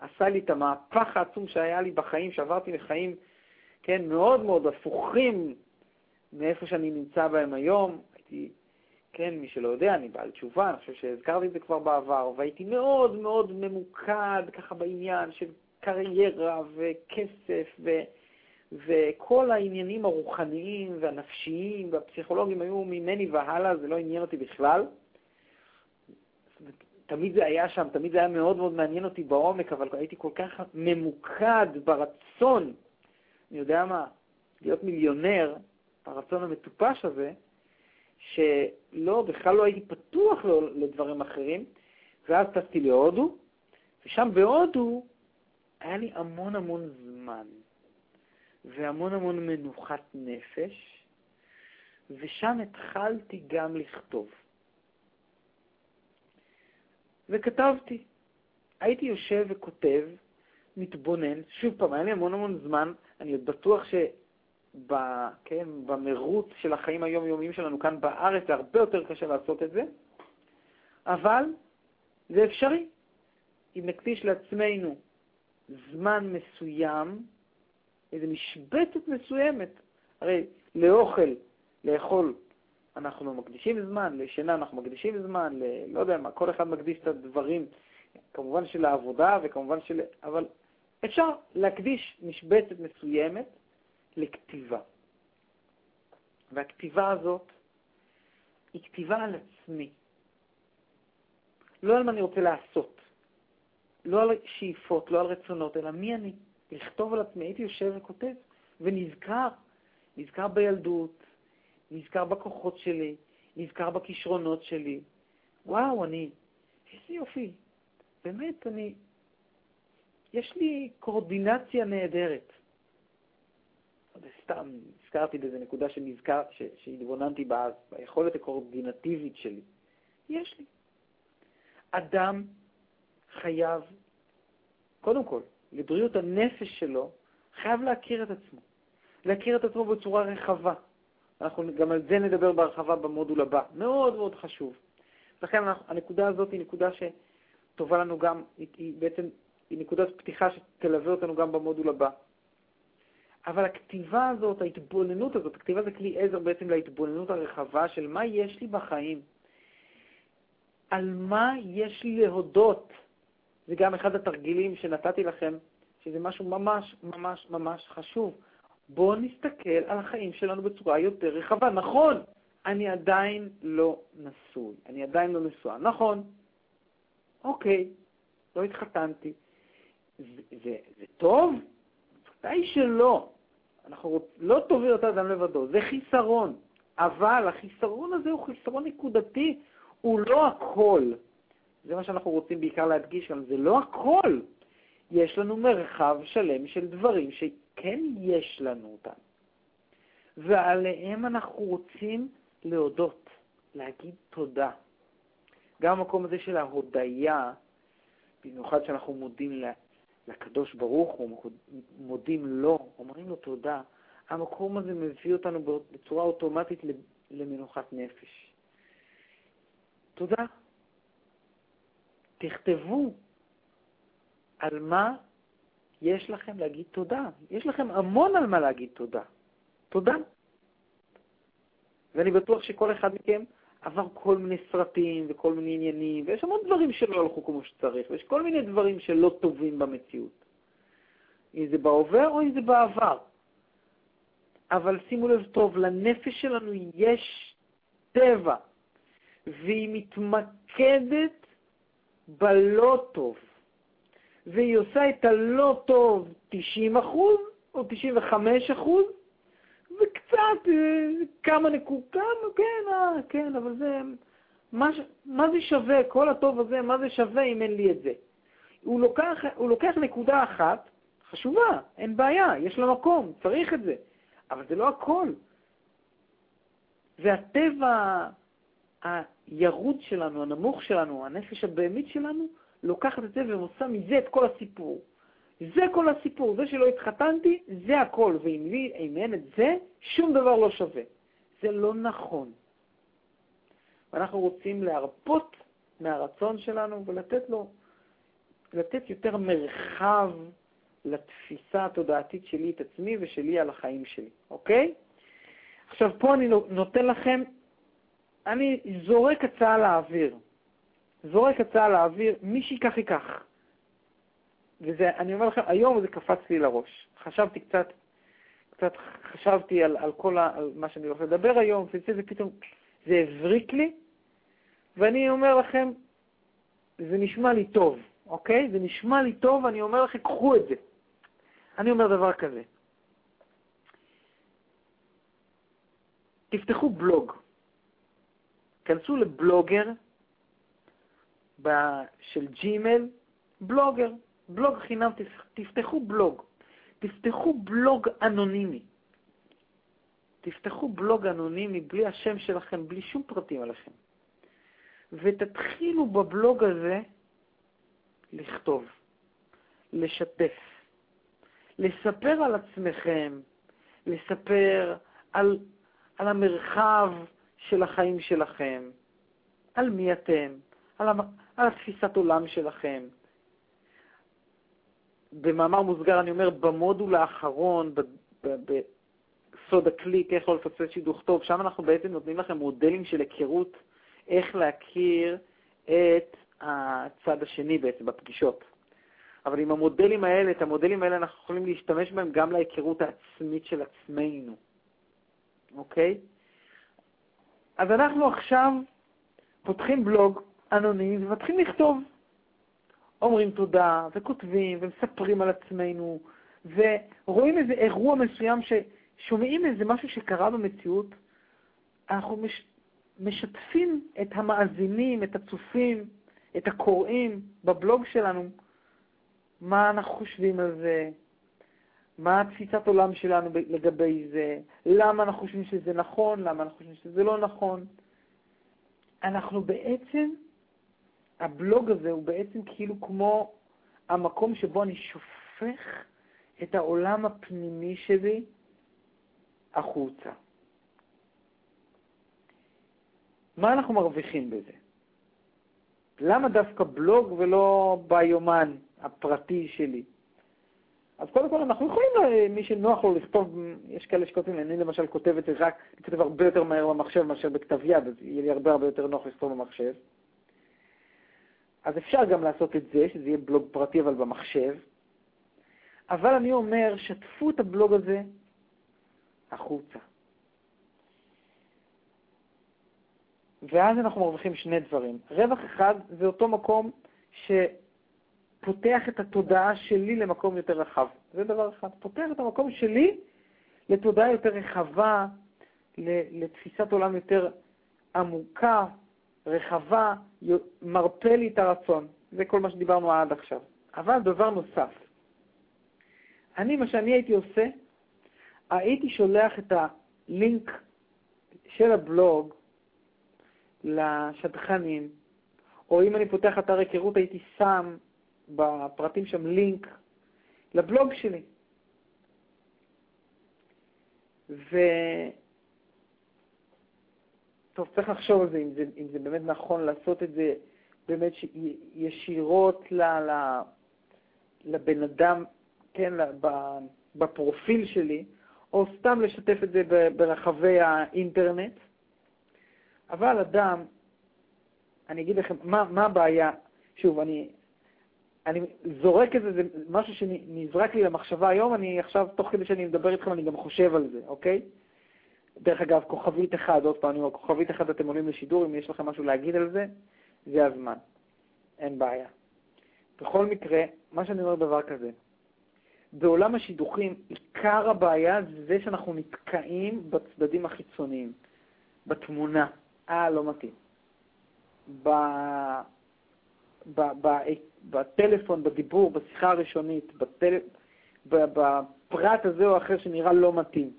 שעשה לי את המהפך העצום שהיה לי בחיים, שעברתי לחיים, כן, מאוד מאוד הפוכים מאיפה שאני נמצא בהם היום. הייתי כן, מי שלא יודע, אני בעל תשובה, אני חושב שהזכרתי את זה כבר בעבר, והייתי מאוד מאוד ממוקד ככה בעניין של קריירה וכסף ו... וכל העניינים הרוחניים והנפשיים והפסיכולוגיים היו ממני והלאה, זה לא עניין אותי בכלל. תמיד זה היה שם, תמיד זה היה מאוד מאוד מעניין אותי בעומק, אבל הייתי כל כך ממוקד ברצון, אני יודע מה, להיות מיליונר, ברצון המטופש הזה, שלא, בכלל לא הייתי פתוח לדברים אחרים, ואז טסתי להודו, ושם בהודו היה לי המון המון זמן, והמון המון מנוחת נפש, ושם התחלתי גם לכתוב. וכתבתי. הייתי יושב וכותב, מתבונן, שוב פעם, היה לי המון המון זמן, אני עוד בטוח ש... ב, כן, במרוץ של החיים היומיומיים שלנו כאן בארץ, זה הרבה יותר קשה לעשות את זה, אבל זה אפשרי. אם נקדיש לעצמנו זמן מסוים, איזו משבצת מסוימת, הרי לאוכל, לאכול, אנחנו מקדישים זמן, לשינה אנחנו מקדישים זמן, ל... לא יודע מה, כל אחד מקדיש את הדברים, כמובן של העבודה וכמובן של... אבל אפשר להקדיש משבצת מסוימת לכתיבה. והכתיבה הזאת היא כתיבה על עצמי. לא על מה אני רוצה לעשות, לא על שאיפות, לא על רצונות, אלא מי אני. לכתוב על עצמי. הייתי יושב וכותב, ונזכר, נזכר בילדות, נזכר בכוחות שלי, נזכר בכישרונות שלי. וואו, אני, איזה יופי. באמת, אני, יש לי קורדינציה נהדרת. סתם הזכרתי באיזה נקודה שנזכר, ש, שהתבוננתי בה, ביכולת הקורדינטיבית שלי. יש לי. אדם חייב, קודם כל, לבריאות הנפש שלו, חייב להכיר את עצמו. להכיר את עצמו בצורה רחבה. אנחנו גם על זה נדבר בהרחבה במודול הבא. מאוד מאוד חשוב. לכן הנקודה הזאת היא נקודה שטובה לנו גם, היא, היא בעצם, היא נקודת פתיחה שתלווה אותנו גם במודול הבא. אבל הכתיבה הזאת, ההתבוננות הזאת, הכתיבה זה כלי עזר בעצם להתבוננות הרחבה של מה יש לי בחיים. על מה יש לי להודות. זה גם אחד התרגילים שנתתי לכם, שזה משהו ממש ממש ממש חשוב. בואו נסתכל על החיים שלנו בצורה יותר רחבה. נכון, אני עדיין לא נשוי, אני עדיין לא נשואה. נכון, אוקיי, לא התחתנתי. זה, זה, זה טוב? ודאי שלא. אנחנו רוצ... לא טוב להיות אדם לבדו, זה חיסרון. אבל החיסרון הזה הוא חיסרון נקודתי, הוא לא הכל. זה מה שאנחנו רוצים בעיקר להדגיש כאן, זה לא הכל. יש לנו מרחב שלם של דברים שכן יש לנו אותם, ועליהם אנחנו רוצים להודות, להגיד תודה. גם המקום הזה של ההודיה, במיוחד שאנחנו מודים לקדוש ברוך הוא, מודים לו, אומרים לו תודה, המקום הזה מביא אותנו בצורה אוטומטית למנוחת נפש. תודה. תכתבו על מה יש לכם להגיד תודה. יש לכם המון על מה להגיד תודה. תודה. ואני בטוח שכל אחד מכם עבר כל מיני סרטים וכל מיני עניינים, ויש המון דברים שלא הלכו כמו שצריך, ויש כל מיני דברים שלא טובים במציאות. אם זה בהווה או אם זה בעבר. אבל שימו לב טוב, לנפש שלנו יש טבע, והיא מתמקדת בלא טוב, והיא עושה את הלא טוב 90 אחוז או 95 אחוז, וקצת, אה, כמה נקודות, כן, אה, כן, אבל זה, מה, מה זה שווה, כל הטוב הזה, מה זה שווה אם אין לי את זה? הוא לוקח, הוא לוקח נקודה אחת, חשובה, אין בעיה, יש לה מקום, צריך את זה, אבל זה לא הכל. והטבע הירוד שלנו, הנמוך שלנו, הנפש הבהמית שלנו, לוקחת את זה ועושה מזה את כל הסיפור. זה כל הסיפור, זה שלא התחתנתי, זה הכל, ואם לי, אם אין את זה, שום דבר לא שווה. זה לא נכון. ואנחנו רוצים להרפות מהרצון שלנו ולתת לו, לתת יותר מרחב לתפיסה התודעתית שלי את עצמי ושלי על החיים שלי, אוקיי? עכשיו, פה אני נותן לכם, אני זורק הצעה לאוויר. זורק הצעה לאוויר, מי שיקח ייקח. ואני אומר לכם, היום זה קפץ לי לראש. חשבתי קצת, קצת חשבתי על, על כל ה, על מה שאני הולך לדבר היום, וזה פתאום, זה הבריק לי, ואני אומר לכם, זה נשמע לי טוב, אוקיי? זה נשמע לי טוב, אני אומר לכם, קחו את זה. אני אומר דבר כזה, תפתחו בלוג, כנסו לבלוגר של ג'ימל, בלוגר, בלוג חינם, תפתחו בלוג. תפתחו בלוג אנונימי. תפתחו בלוג אנונימי בלי השם שלכם, בלי שום פרטים עליכם. ותתחילו בבלוג הזה לכתוב, לשתף, לספר על עצמכם, לספר על, על המרחב של החיים שלכם, על מי אתם, על, המ... על התפיסת עולם שלכם, במאמר מוסגר אני אומר, במודול האחרון, בסוד הקליק, איך לא לפצל שידוך טוב, שם אנחנו בעצם נותנים לכם מודלים של היכרות, איך להכיר את הצד השני בעצם בפגישות. אבל עם המודלים האלה, את המודלים האלה אנחנו יכולים להשתמש בהם גם להיכרות העצמית של עצמנו, אוקיי? אז אנחנו עכשיו פותחים בלוג אנונימי ומתחילים לכתוב. אומרים תודה, וכותבים, ומספרים על עצמנו, ורואים איזה אירוע מסוים, ששומעים איזה משהו שקרה במציאות, אנחנו מש, משתפים את המאזינים, את הצופים, את הקוראים בבלוג שלנו, מה אנחנו חושבים על זה, מה התפיסת עולם שלנו לגבי זה, למה אנחנו חושבים שזה נכון, למה אנחנו חושבים שזה לא נכון. אנחנו בעצם הבלוג הזה הוא בעצם כאילו כמו המקום שבו אני שופך את העולם הפנימי שלי החוצה. מה אנחנו מרוויחים בזה? למה דווקא בלוג ולא ביומן הפרטי שלי? אז קודם כל אנחנו יכולים, מי שנוח לו לכתוב, יש כאלה שכותבים, אני למשל כותב את זה רק, אני כותב הרבה יותר מהר במחשב מאשר בכתב יד, אז יהיה לי הרבה הרבה יותר נוח לכתוב במחשב. אז אפשר גם לעשות את זה, שזה יהיה בלוג פרטי אבל במחשב. אבל אני אומר, שתפו את הבלוג הזה החוצה. ואז אנחנו מרוויחים שני דברים. רווח אחד זה אותו מקום שפותח את התודעה שלי למקום יותר רחב. זה דבר אחד. פותח את המקום שלי לתודעה יותר רחבה, לתפיסת עולם יותר עמוקה, רחבה, מרפא לי את הרצון. זה כל מה שדיברנו עד עכשיו. אבל דבר נוסף, אני, מה שאני הייתי עושה, הייתי שולח את הלינק של הבלוג לשטחנים, או אם אני פותח אתר היכרות, הייתי שם בפרטים שם לינק לבלוג שלי. ו... טוב, צריך לחשוב על זה, אם זה, אם זה באמת נכון לעשות את זה באמת ש... ישירות ל... ל... לבן אדם, כן, בפרופיל שלי, או סתם לשתף את זה ברחבי האינטרנט. אבל אדם, אני אגיד לכם, מה, מה הבעיה? שוב, אני, אני זורק את זה, זה משהו שנזרק לי למחשבה היום, אני עכשיו, תוך כדי שאני מדבר איתכם, אני גם חושב על זה, אוקיי? דרך אגב, כוכבית אחד, עוד פעם, אני אומר, כוכבית אחד אתם עולים לשידור, אם יש לכם משהו להגיד על זה, זה הזמן. אין בעיה. בכל מקרה, מה שאני אומר דבר כזה, בעולם השידוכים, עיקר הבעיה זה שאנחנו נתקעים בצדדים החיצוניים, בתמונה. אה, לא מתאים. ב... ב... ב... בטלפון, בדיבור, בשיחה הראשונית, בטל... בפרט הזה או אחר שנראה לא מתאים.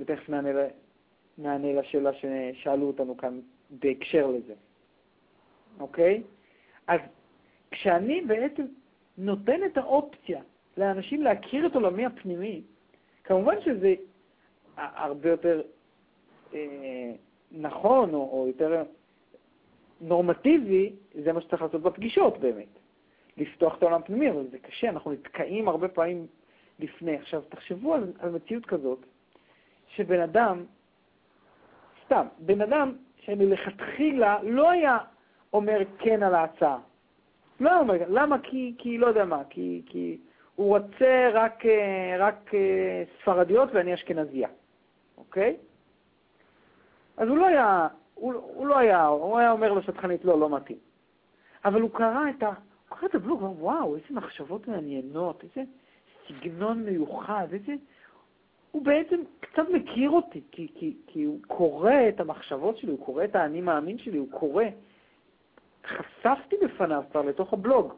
ותכף נענה, לשאלה ששאלו אותנו כאן בהקשר לזה, אוקיי? אז כשאני בעצם נותן את האופציה לאנשים להכיר את עולמי הפנימי, כמובן שזה הרבה יותר אה, נכון או, או יותר נורמטיבי, זה מה שצריך לעשות בפגישות באמת. לפתוח את העולם הפנימי, אבל זה קשה, אנחנו נתקעים הרבה פעמים לפני. עכשיו, תחשבו על, על מציאות כזאת, שבן אדם, סתם, בן אדם שמלכתחילה לא היה אומר כן על ההצעה. לא אומר, למה? כי, כי לא יודע מה, כי, כי הוא רוצה רק, אה, רק אה, ספרדיות ואני אשכנזייה, אוקיי? אז הוא לא היה, הוא, הוא לא היה, הוא היה אומר לשטחנית, לא, לא מתאים. אבל הוא קרא את ה... הוא קרא את הבלוג, וואו, איזה מחשבות מעניינות, איזה סגנון מיוחד, איזה... הוא בעצם קצת מכיר אותי, כי, כי, כי הוא קורא את המחשבות שלי, הוא קורא את האני מאמין שלי, הוא קורא. חשפתי בפניו כבר לתוך הבלוג.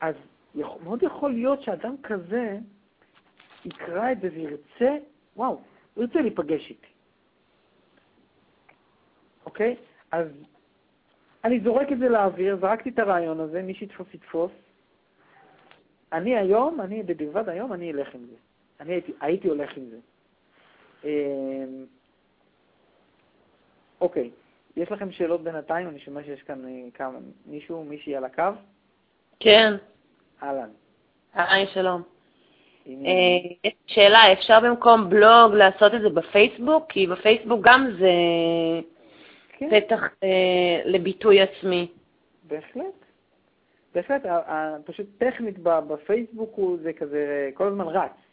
אז יכול, מאוד יכול להיות שאדם כזה יקרא את זה וירצה, וואו, הוא ירצה להיפגש איתי. אוקיי? אז אני זורק את זה לאוויר, זרקתי את הרעיון הזה, מי שיתפוס יתפוס. אני היום, אני בדיעבד היום, אני אלך עם זה. אני הייתי, הייתי הולך עם זה. אמ, אוקיי, יש לכם שאלות בינתיים? אני שומע שיש כאן אה, כמה, מישהו, מישהי על הקו? כן. אהלן. היי, שלום. אה, שאלה, אפשר במקום בלוג לעשות את זה בפייסבוק? כי בפייסבוק גם זה כן. פתח אה, לביטוי עצמי. בהחלט. בהחלט, פשוט טכנית בפייסבוק זה כזה כל הזמן רץ.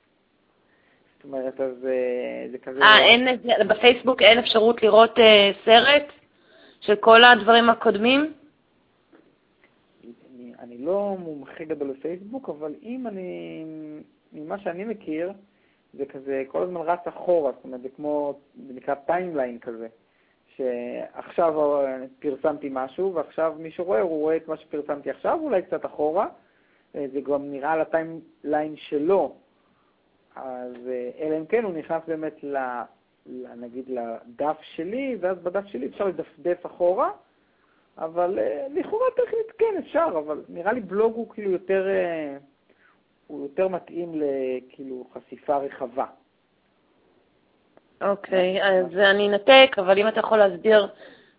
זאת אומרת, אז אה, זה כזה... אה, אין, בפייסבוק אין אפשרות לראות אה, סרט של כל הדברים הקודמים? אני, אני לא מומחה גדול לפייסבוק, אבל אם אני, ממה שאני מכיר, זה כזה כל הזמן רץ אחורה, זאת אומרת, זה כמו, זה נקרא timeline כזה. שעכשיו פרסמתי משהו, ועכשיו מי שרואה, הוא רואה את מה שפרסמתי עכשיו, אולי קצת אחורה. אה, זה גם נראה על הטיימליין שלו. אז אה, אלא אם כן הוא נכנס באמת, ל, ל, נגיד, לדף שלי, ואז בדף שלי אפשר לדפדף אחורה, אבל אה, לכאורה טכנית כן אפשר, אבל נראה לי בלוג הוא כאילו יותר, הוא יותר מתאים לכאילו חשיפה רחבה. אוקיי, אז אני אנתק, אבל אם אתה יכול להסביר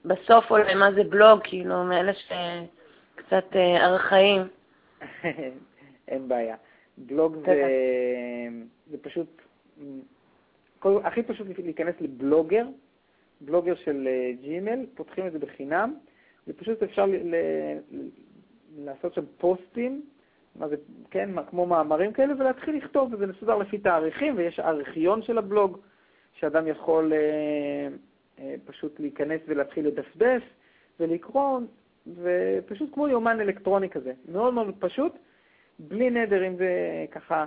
בסוף אולי מה זה בלוג, כאילו, מאלה שקצת אה, ארכאיים. אין בעיה. בלוג זה, זה פשוט, כל, הכי פשוט להיכנס לבלוגר, בלוגר של ג'ימל, פותחים את זה בחינם, ופשוט אפשר ל, ל, לעשות שם פוסטים, מה זה, כן, כמו מאמרים כאלה, ולהתחיל לכתוב, וזה מסודר לפי תאריכים, ויש ארכיון של הבלוג, שאדם יכול אה, אה, פשוט להיכנס ולהתחיל לדפדף ולקרוא, ופשוט כמו יומן אלקטרוני כזה, מאוד מאוד פשוט, בלי נדר, אם זה ככה,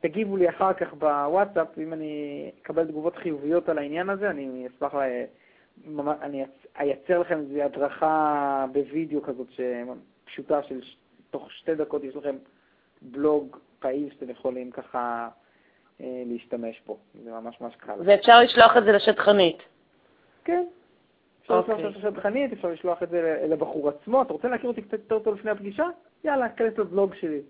תגיבו לי אחר כך בוואטסאפ, אם אני אקבל תגובות חיוביות על העניין הזה, אני אשמח, לה, אני אייצר לכם איזו הדרכה בווידאו כזאת פשוטה של תוך שתי דקות יש לכם בלוג פעיל שאתם יכולים ככה אה, להשתמש בו. זה ממש ממש קל. ואפשר לשלוח את זה לשטחנית. כן. אפשר לשלוח את זה לשטחנית, אפשר לשלוח את זה לבחור עצמו. אתה רוצה להכיר אותי קצת יותר טוב לפני הפגישה? יאללה, כנס לבלוג שלי.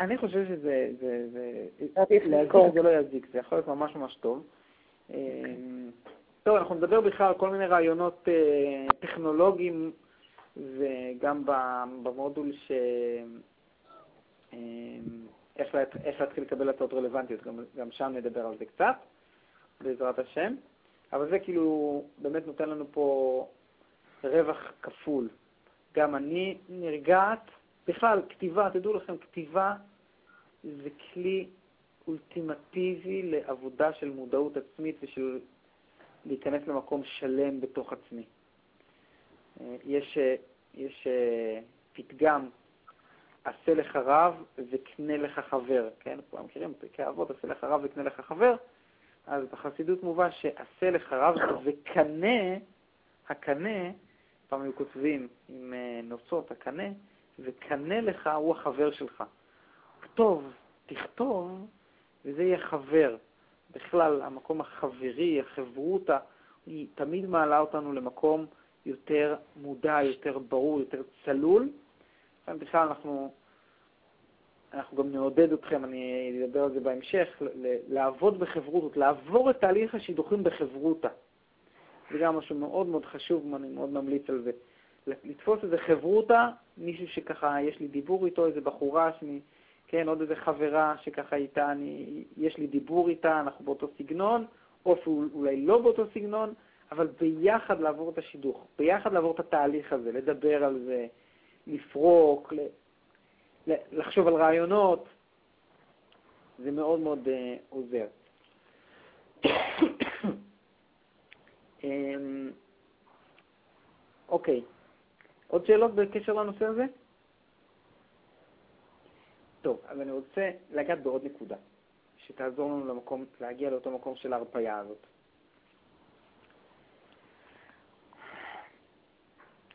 אני חושב שזה, זה, זה, להזיק זה לא יזיק, זה יכול להיות ממש ממש טוב. אה, טוב, אנחנו נדבר בכלל על כל מיני רעיונות אה, טכנולוגיים וגם במודול ש... אמ, איך, לה, איך להתחיל לקבל הצעות רלוונטיות, גם, גם שם נדבר על זה קצת, בעזרת השם. אבל זה כאילו באמת נותן לנו פה רווח כפול. גם אני נרגעת, בכלל, כתיבה, תדעו לכם, כתיבה זה כלי אולטימטיבי לעבודה של מודעות עצמית ושל להיכנס למקום שלם בתוך עצמי. יש, יש אה, פתגם, עשה לך רב וקנה לך חבר, כן? כולם מכירים פרקי אבות, עשה לך רב וקנה לך חבר, אז בחסידות מובא שעשה לך רב וקנה, הקנה, פעם היו כותבים עם אה, נוצות, הקנה, וקנה לך הוא החבר שלך. כתוב, תכתוב, וזה יהיה חבר. בכלל, המקום החברי, החברותה, היא תמיד מעלה אותנו למקום יותר מודע, יותר ברור, יותר צלול. לכן בכלל אנחנו, אנחנו גם נעודד אתכם, אני אדבר על זה בהמשך, לעבוד בחברותות, לעבור את תהליך השידוכים בחברותה. זה גם משהו מאוד מאוד חשוב, אני מאוד ממליץ על זה. לתפוס איזה חברותה, מישהו שככה יש לי דיבור איתו, איזה בחורה, שאני, כן, עוד איזה חברה שככה איתה, אני, יש לי דיבור איתה, אנחנו באותו סגנון, או אולי לא באותו סגנון, אבל ביחד לעבור את השידוך, ביחד לעבור את התהליך הזה, לדבר על זה, לפרוק, לחשוב על רעיונות, זה מאוד מאוד uh, עוזר. אמ, אוקיי, עוד שאלות בקשר לנושא הזה? טוב, אז אני רוצה לגעת בעוד נקודה, שתעזור לנו למקום, להגיע לאותו מקום של ההרפאיה הזאת.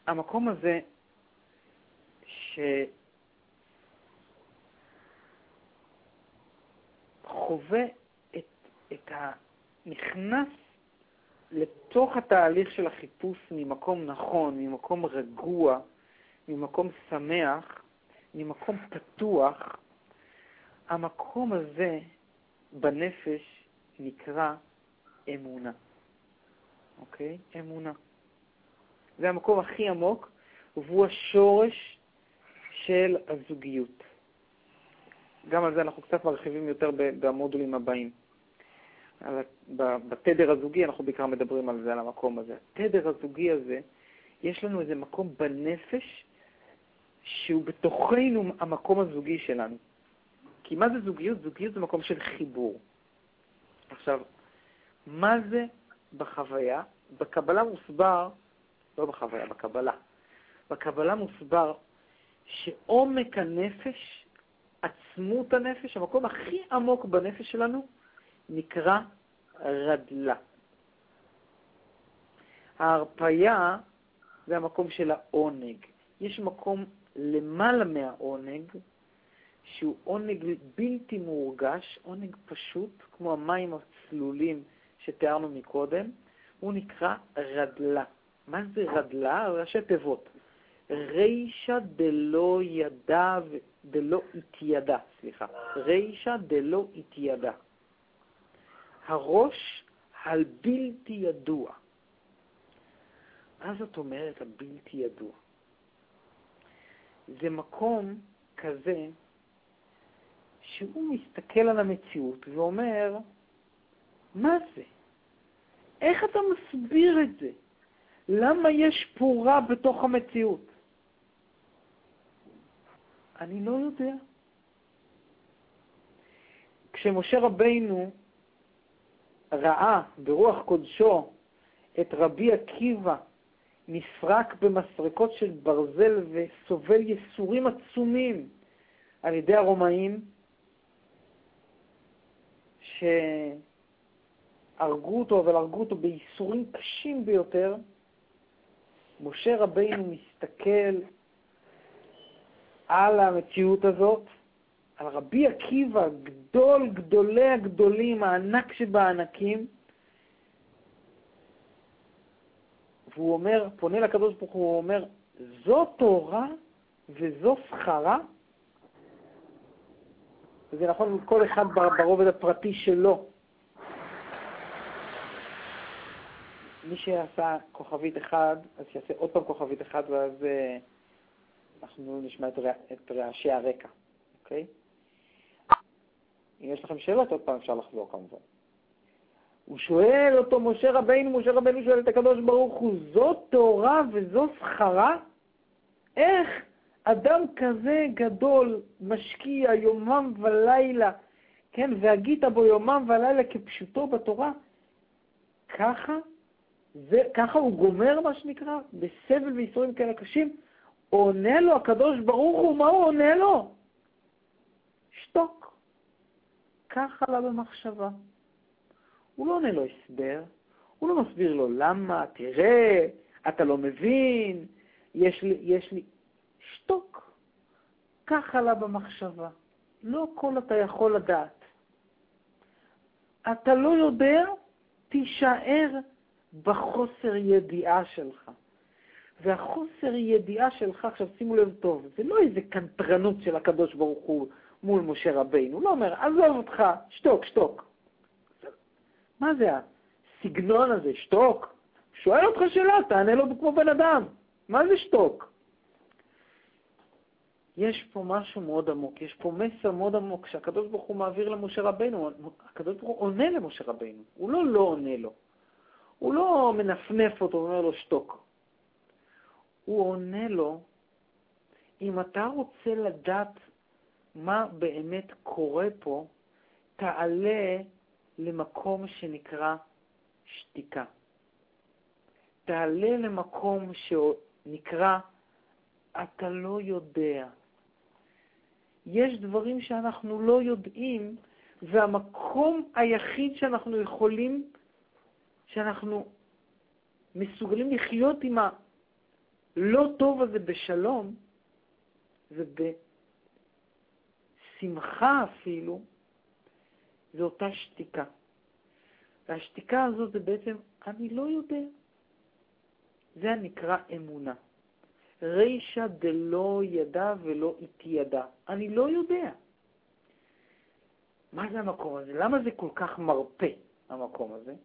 המקום הזה שחווה את, את ה... לתוך התהליך של החיפוש ממקום נכון, ממקום רגוע, ממקום שמח, ממקום פתוח, המקום הזה בנפש נקרא אמונה. אוקיי? אמונה. זה המקום הכי עמוק, והוא השורש של הזוגיות. גם על זה אנחנו קצת מרחיבים יותר במודולים הבאים. בתדר הזוגי אנחנו בעיקר מדברים על זה, על המקום הזה. התדר הזוגי הזה, יש לנו איזה מקום בנפש שהוא בתוכנו המקום הזוגי שלנו. כי מה זה זוגיות? זוגיות זה מקום של חיבור. עכשיו, מה זה בחוויה? בקבלה מוסבר לא בחוויה, בקבלה. בקבלה מוסבר שעומק הנפש, עצמות הנפש, המקום הכי עמוק בנפש שלנו, נקרא רדלה. ההרפאיה זה המקום של העונג. יש מקום למעלה מהעונג, שהוא עונג בלתי מורגש, עונג פשוט, כמו המים הצלולים שתיארנו מקודם, הוא נקרא רדלה. מה זה רדלה? ראשי תיבות. רישא דלא ידע, דלא התיידע, סליחה. רישא דלא התיידע. הראש בלתי ידוע. מה זאת אומרת הבלתי ידוע? זה מקום כזה שהוא מסתכל על המציאות ואומר, מה זה? איך אתה מסביר את זה? למה יש פה רע בתוך המציאות? אני לא יודע. כשמשה רבינו ראה ברוח קודשו את רבי עקיבא נפרק במסרקות של ברזל וסובל ייסורים עצומים על ידי הרומאים, שהרגו אותו, אבל הרגו אותו בייסורים קשים ביותר, משה רבינו מסתכל על המציאות הזאת, על רבי עקיבא, גדול גדולי הגדולים, הענק שבענקים, והוא אומר, פונה לקדוש ברוך הוא, הוא אומר, זו תורה וזו שכרה? וזה נכון לכל אחד ברובד הפרטי שלו. מי שעשה כוכבית אחד, אז שיעשה עוד פעם כוכבית אחד, ואז אה, אנחנו נשמע את, רע, את רעשי הרקע, אוקיי? אם יש לכם שאלות, עוד פעם אפשר לחזור כמובן. הוא שואל אותו, משה רבינו, משה רבינו שואל את הקדוש ברוך הוא, זו תורה וזו שכרה? איך אדם כזה גדול משקיע יומם ולילה, כן, והגית בו יומם ולילה כפשוטו בתורה, ככה, זה, ככה הוא גומר, מה שנקרא, בסבל וייסורים כאלה קשים, עונה לו הקדוש ברוך הוא, מה הוא עונה לו? שתוק. ככה לה במחשבה. הוא לא עונה לו הסבר, הוא לא מסביר לו למה, תראה, אתה לא מבין, יש לי, יש לי... שתוק. ככה לה במחשבה. לא הכל אתה יכול לדעת. אתה לא יודע, תישאר בחוסר ידיעה שלך. והחוסר ידיעה שלך, עכשיו שימו לב טוב, זה לא איזה קנטרנות של הקדוש ברוך הוא מול משה רבינו, לא אומר, עזוב אותך, שתוק, שתוק. מה זה הסגנון הזה, שתוק? שואל אותך שאלה, תענה לו כמו בן אדם. מה זה שתוק? יש פה משהו מאוד עמוק, יש פה מסר מאוד עמוק שהקדוש ברוך הוא מעביר למשה רבינו, הקדוש ברוך הוא עונה למשה רבינו, הוא לא לא עונה לו, הוא לא מנפנף אותו ואומר לו שתוק. הוא עונה לו, אם אתה רוצה לדעת מה באמת קורה פה, תעלה למקום שנקרא שתיקה. תעלה למקום שנקרא אתה לא יודע. יש דברים שאנחנו לא יודעים, והמקום היחיד שאנחנו יכולים, שאנחנו מסוגלים לחיות עם הלא טוב הזה בשלום, ובשמחה אפילו, זה אותה שתיקה. והשתיקה הזאת זה בעצם, אני לא יודע. זה נקרא אמונה. רישא דלא ידע ולא איתי ידע. אני לא יודע. מה זה המקום הזה? למה זה כל כך מרפא, המקום הזה?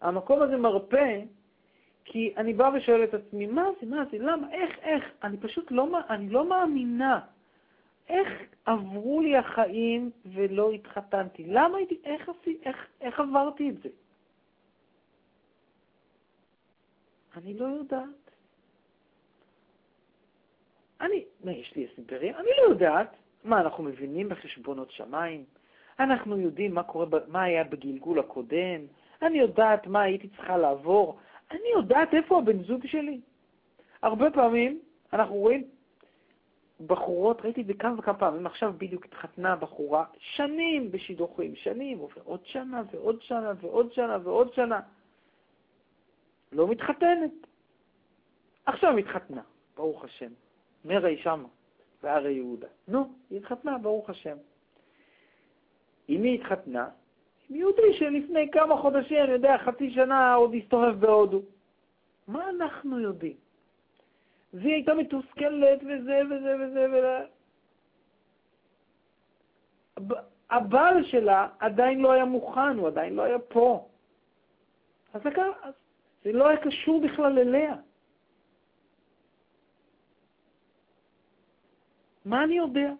המקום הזה מרפא כי אני בא ושואל את עצמי, מה זה, מה זה, למה, איך, איך? אני פשוט לא, אני לא מאמינה איך עברו לי החיים ולא התחתנתי? למה הייתי, איך, איך, איך עברתי את זה? אני לא יודעת. אני, מה, יש לי הסברים? אני לא יודעת. מה, אנחנו מבינים בחשבונות שמיים? אנחנו יודעים מה קורה, מה היה בגלגול הקודם? אני יודעת מה הייתי צריכה לעבור? אני יודעת איפה הבן זוג שלי? הרבה פעמים אנחנו רואים בחורות, ראיתי את זה כמה וכמה פעמים, עכשיו בדיוק התחתנה בחורה, שנים בשידוכים, שנים, עובר עוד שנה ועוד שנה ועוד שנה ועוד שנה. לא מתחתנת. עכשיו התחתנה, ברוך השם. מרה היא שמה, והרי יהודה. נו, היא התחתנה, ברוך השם. עם מי התחתנה? עם יהודי שלפני כמה חודשים, אני יודע, חצי שנה עוד הסתובב בהודו. מה אנחנו יודעים? והיא הייתה מתוסכלת וזה וזה וזה וזה. הבעל שלה עדיין לא היה מוכן, הוא עדיין לא היה פה. אז זה, זה לא היה קשור בכלל אליה. מה אני יודע?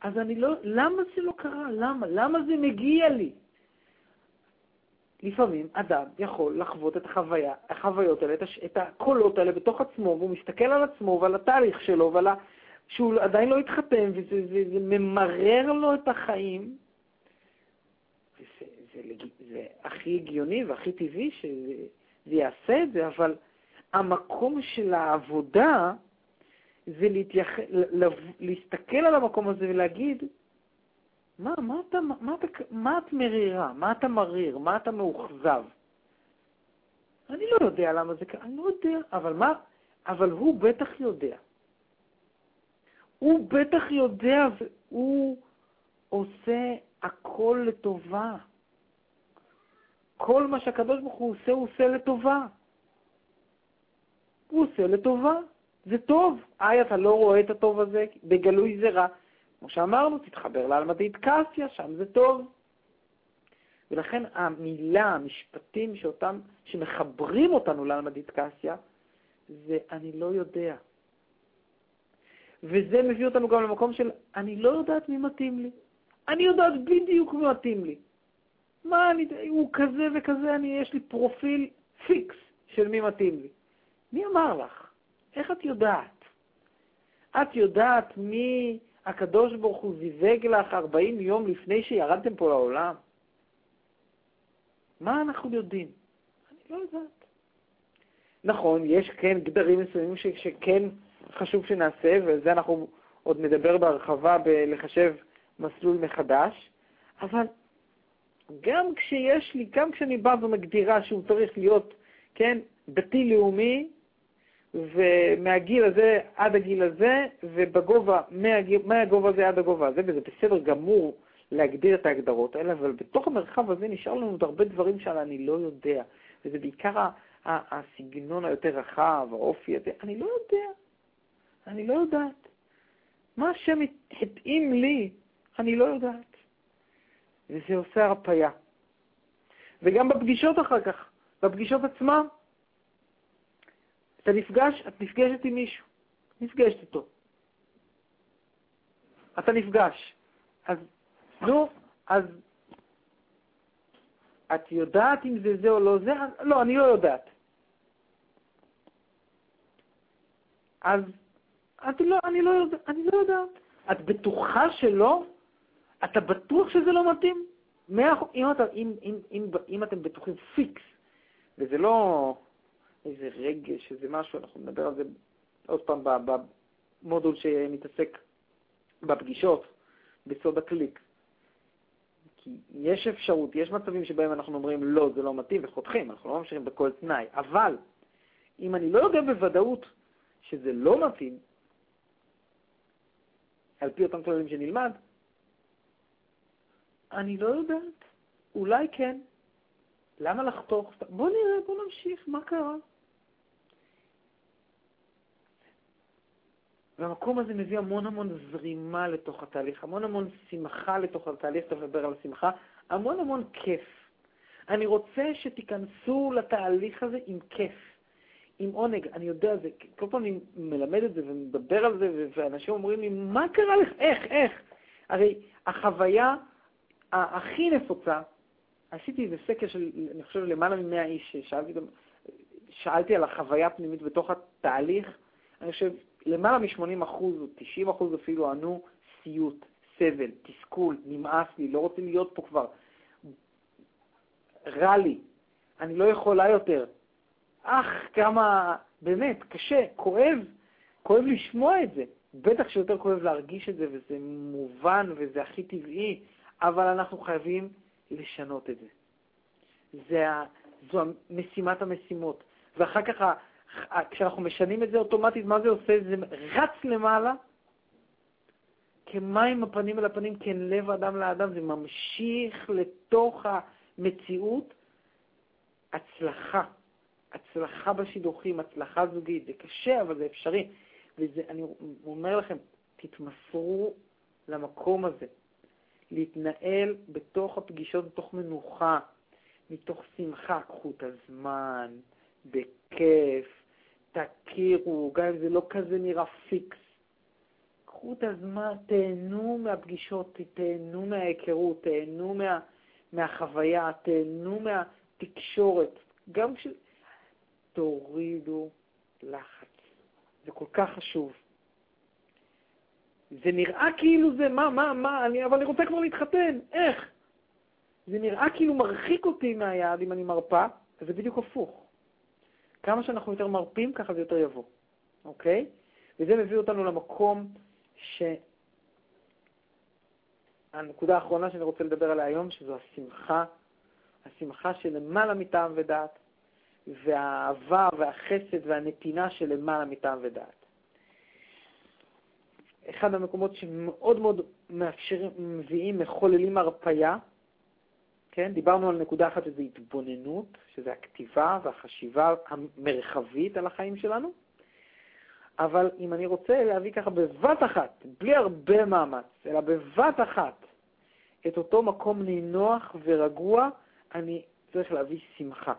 אז אני לא, למה זה לא קרה? למה? למה זה מגיע לי? לפעמים אדם יכול לחוות את החוויה, החוויות האלה, את, הש, את הקולות האלה בתוך עצמו, והוא מסתכל על עצמו ועל התהליך שלו, ועל ה... שהוא עדיין לא התחתן, וזה זה, זה ממרר לו את החיים. וזה, זה, זה, זה הכי הגיוני והכי טבעי שזה יעשה את זה, אבל המקום של העבודה זה להתייח... להסתכל על המקום הזה ולהגיד, מה, מה, אתה, מה, אתה, מה את מרירה? מה אתה מריר? מה אתה מאוכזב? אני לא יודע למה זה קרה, אני לא יודע, אבל מה? אבל הוא בטח יודע. הוא בטח יודע והוא עושה הכל לטובה. כל מה שהקדוש ברוך הוא עושה, הוא עושה לטובה. הוא עושה לטובה. זה טוב. איי, אתה לא רואה את הטוב הזה? בגלוי זה רע. כמו שאמרנו, תתחבר לאלמדית קסיה, שם זה טוב. ולכן המילה, המשפטים שאותם, שמחברים אותנו לאלמדית קסיה, זה אני לא יודע. וזה מביא אותנו גם למקום של אני לא יודעת מי מתאים לי. אני יודעת בדיוק מי מתאים לי. מה אני, הוא כזה וכזה, אני, יש לי פרופיל פיקס של מי מתאים לי. מי אמר לך? איך את יודעת? את יודעת מי הקדוש ברוך הוא זיווג לך 40 יום לפני שירדתם פה לעולם? מה אנחנו יודעים? אני לא יודעת. נכון, יש כן גדרים מסוימים ש, שכן חשוב שנעשה, וזה אנחנו עוד נדבר בהרחבה בלחשב מסלול מחדש, אבל גם כשיש לי, גם כשאני באה ומגדירה שהוא צריך להיות, כן, דתי-לאומי, ומהגיל הזה עד הגיל הזה, ובגובה, מהגיל, מהגובה הזה עד הגובה הזה, וזה בסדר גמור להגדיר את ההגדרות האלה, אבל בתוך המרחב הזה נשאר לנו עוד הרבה דברים שאני לא יודע, וזה בעיקר הסגנון היותר רחב, האופי הזה, אני לא יודע, אני לא יודעת. מה השם התאים לי, אני לא יודעת. וזה עושה הרפאיה. וגם בפגישות אחר כך, בפגישות עצמן, אתה נפגש, את נפגשת עם מישהו, נפגשת איתו. אתה נפגש. אז, נו, אז את יודעת אם זה זה או לא זה? לא, אני לא יודעת. אז את לא, אני, לא יודע, אני לא יודעת. את בטוחה שלא? אתה בטוח שזה לא מתאים? אם, אתה, אם, אם, אם, אם אתם בטוחים פיקס, וזה לא איזה רגש, איזה משהו, אנחנו נדבר על זה עוד פעם במודול שמתעסק בפגישות, בסוד הקליק. כי יש אפשרות, יש מצבים שבהם אנחנו אומרים לא, זה לא מתאים וחותכים, אנחנו לא ממשיכים בכל תנאי, אבל אם אני לא יודע בוודאות שזה לא מתאים, על פי אותם כללים שנלמד, אני לא יודעת, אולי כן. למה לחתוך? בוא נראה, בוא נמשיך, מה קרה? והמקום הזה מביא המון המון זרימה לתוך התהליך, המון המון שמחה לתוך התהליך, אתה מדבר על שמחה, המון המון כיף. אני רוצה שתיכנסו לתהליך הזה עם כיף, עם עונג. אני יודע, זה, כל פעם אני מלמד את זה ומדבר על זה, ואנשים אומרים לי, מה קרה לך? איך, איך? הרי החוויה הכי נפוצה, עשיתי איזה סקר של, אני חושב, למעלה מ-100 איש, שאלתי, שאלתי על החוויה הפנימית בתוך התהליך, אני חושב, למעלה מ-80 אחוז, או 90 אחוז אפילו, ענו סיוט, סבל, תסכול, נמאס לי, לא רוצים להיות פה כבר. רע לי, אני לא יכולה יותר. אך, כמה, באמת, קשה, כואב, כואב לשמוע את זה. בטח שיותר כואב להרגיש את זה, וזה מובן, וזה הכי טבעי, אבל אנחנו חייבים לשנות את זה. זה, זו משימת המשימות. ואחר כך כשאנחנו משנים את זה אוטומטית, מה זה עושה? זה רץ למעלה כמים הפנים אל הפנים, כן לב האדם לאדם, זה ממשיך לתוך המציאות. הצלחה, הצלחה בשידוכים, הצלחה זוגית, זה קשה, אבל זה אפשרי. ואני אומר לכם, תתמסרו למקום הזה, להתנהל בתוך הפגישות, בתוך מנוחה, מתוך שמחה. קחו את הזמן, בכיף, תכירו, גם אם זה לא כזה נראה פיקס. קחו את הזמן, תהנו מהפגישות, תהנו מההיכרות, תהנו מה, מהחוויה, תהנו מהתקשורת. גם כש... תורידו לחץ. זה כל כך חשוב. זה נראה כאילו זה, מה, מה, מה, אני, אבל אני רוצה כבר להתחתן, איך? זה נראה כאילו מרחיק אותי מהיעד אם אני מרפה, וזה בדיוק הפוך. כמה שאנחנו יותר מרפים, ככה זה יותר יבוא, אוקיי? וזה מביא אותנו למקום ש... הנקודה האחרונה שאני רוצה לדבר עליה היום, שזו השמחה, השמחה שלמעלה מטעם ודעת, והאהבה והחסד והנתינה שלמעלה מטעם ודעת. אחד המקומות שמאוד מאוד מאפשרים, מביאים, מחוללים הרפאיה, כן? דיברנו על נקודה אחת שזה התבוננות, שזה הכתיבה והחשיבה המרחבית על החיים שלנו, אבל אם אני רוצה להביא ככה בבת אחת, בלי הרבה מאמץ, אלא בבת אחת, את אותו מקום נינוח ורגוע, אני צריך להביא שמחה.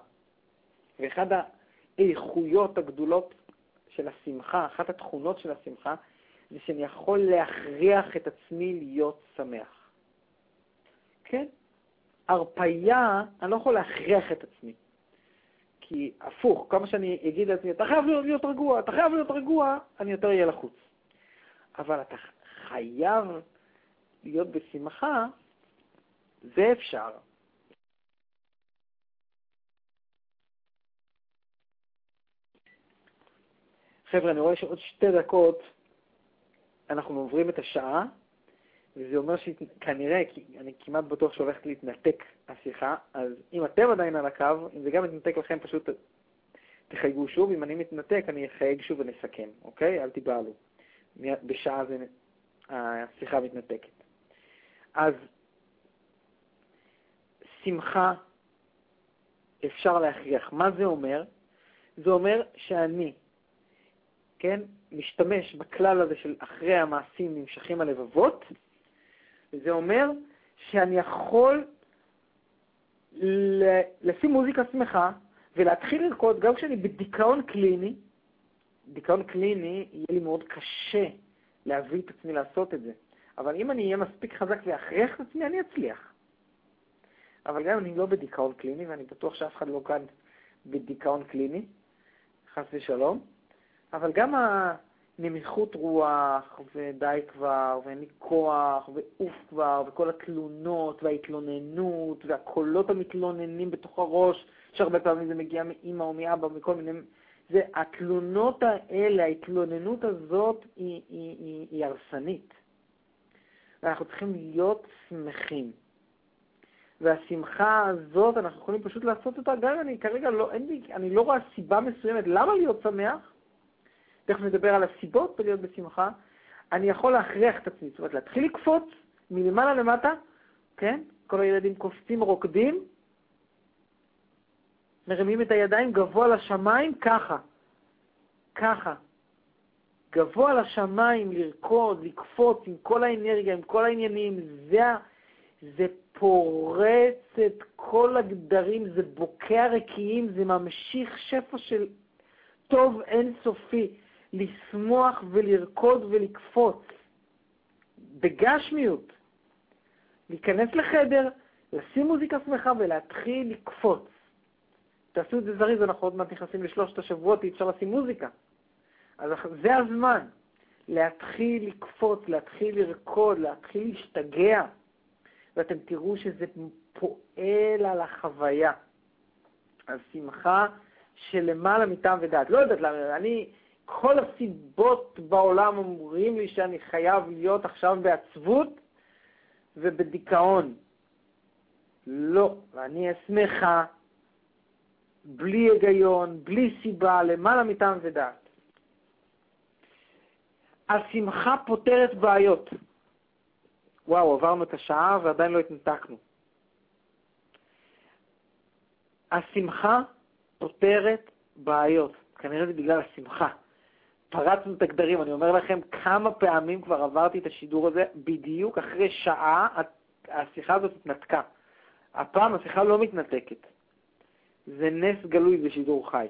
ואחד האיכויות הגדולות של השמחה, אחת התכונות של השמחה, זה שאני יכול להכריח את עצמי להיות שמח. כן? הרפייה, אני לא יכול להכריח את עצמי. כי הפוך, כמה שאני אגיד לעצמי, אתה חייב להיות, להיות רגוע, אתה חייב להיות רגוע, אני יותר אהיה לחוץ. אבל אתה חייב להיות בשמחה, זה אפשר. חבר'ה, אני רואה שעוד שתי דקות אנחנו עוברים את השעה, וזה אומר שכנראה, כי אני כמעט בטוח שהולכת להתנתק השיחה, אז אם אתם עדיין על הקו, אם זה גם מתנתק לכם, פשוט תחייגו שוב. אם אני מתנתק, אני אחייג שוב ונסכם, אוקיי? אל תיבהלו. בשעה זה השיחה מתנתקת. אז שמחה אפשר להכריח. מה זה אומר? זה אומר שאני כן, משתמש בכלל הזה של אחרי המעשים נמשכים הלבבות, וזה אומר שאני יכול לשים מוזיקה שמחה ולהתחיל לרקוד גם כשאני בדיכאון קליני. דיכאון קליני, יהיה לי מאוד קשה להביא את עצמי לעשות את זה. אבל אם אני אהיה מספיק חזק ואכריח את עצמי, אני אצליח. אבל גם אני לא בדיכאון קליני, ואני בטוח שאף אחד לא כאן בדיכאון קליני, חס ושלום, אבל גם הנמיכות רוח, ודי כבר, ואין לי כוח, ועוף כבר, וכל התלונות, וההתלוננות, והקולות המתלוננים בתוך הראש, שהרבה פעמים זה מגיע מאימא או מאבא, מכל מיני... זה, התלונות האלה, ההתלוננות הזאת היא, היא, היא, היא הרסנית. ואנחנו צריכים להיות שמחים. והשמחה הזאת, אנחנו יכולים פשוט לעשות אותה, גם אם אני כרגע לא, אין לי, אני לא רואה סיבה מסוימת למה להיות שמח, תכף נדבר על הסיבות בלהיות בשמחה, אני יכול להכריח את עצמי, זאת אומרת, להתחיל לקפוץ מלמעלה למטה, כן? כל הילדים קופצים, רוקדים, מרימים את הידיים גבוה לשמיים, ככה, ככה. גבוה לשמיים, לרקוד, לקפוץ עם כל האנרגיה, עם כל העניינים, זה, זה פורץ את כל הגדרים, זה בוקע רקיעים, זה ממשיך שפע של טוב אינסופי. לשמוח ולרקוד ולקפוץ בגשמיות. להיכנס לחדר, לשים מוזיקה שמחה ולהתחיל לקפוץ. תעשו את זה זריז, אנחנו עוד מעט נכנסים לשלושת השבועות, אי אפשר לשים מוזיקה. אז זה הזמן להתחיל לקפוץ, להתחיל לרקוד, להתחיל להשתגע, ואתם תראו שזה פועל על החוויה. אז שמחה שלמעלה מטעם ודעת. לא יודעת למה, אני כל הסיבות בעולם אומרים לי שאני חייב להיות עכשיו בעצבות ובדיכאון. לא, אני אשמחה, בלי היגיון, בלי סיבה, למעלה מטעם ודעת. השמחה פותרת בעיות. וואו, עברנו את השעה ועדיין לא התנתקנו. השמחה פותרת בעיות. כנראה זה בגלל השמחה. פרצנו את הגדרים, אני אומר לכם כמה פעמים כבר עברתי את השידור הזה, בדיוק אחרי שעה השיחה הזאת התנתקה. הפעם השיחה לא מתנתקת. זה נס גלוי בשידור חי.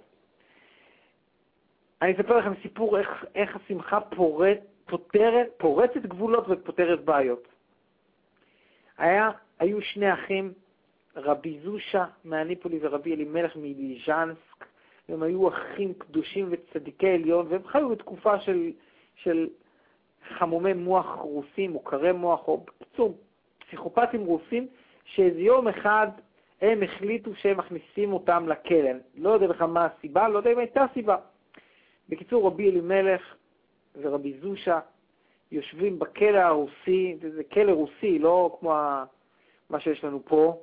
אני אספר לכם סיפור איך, איך השמחה פורט, פותרת, פורצת גבולות ופותרת בעיות. היה, היו שני אחים, רבי זושה מהניפולי ורבי אלימלך מליז'נסק, הם היו אחים קדושים וצדיקי עליון, והם חיו בתקופה של, של חמומי מוח רוסים, מוכרי מוח, או בקיצור, פסיכופטים רוסים, שאיזה יום אחד הם החליטו שהם מכניסים אותם לכלא. לא יודע לך מה הסיבה, לא יודע אם הייתה סיבה. בקיצור, רבי אלימלך ורבי זושה יושבים בכלא הרוסי, וזה כלא רוסי, לא כמו מה שיש לנו פה,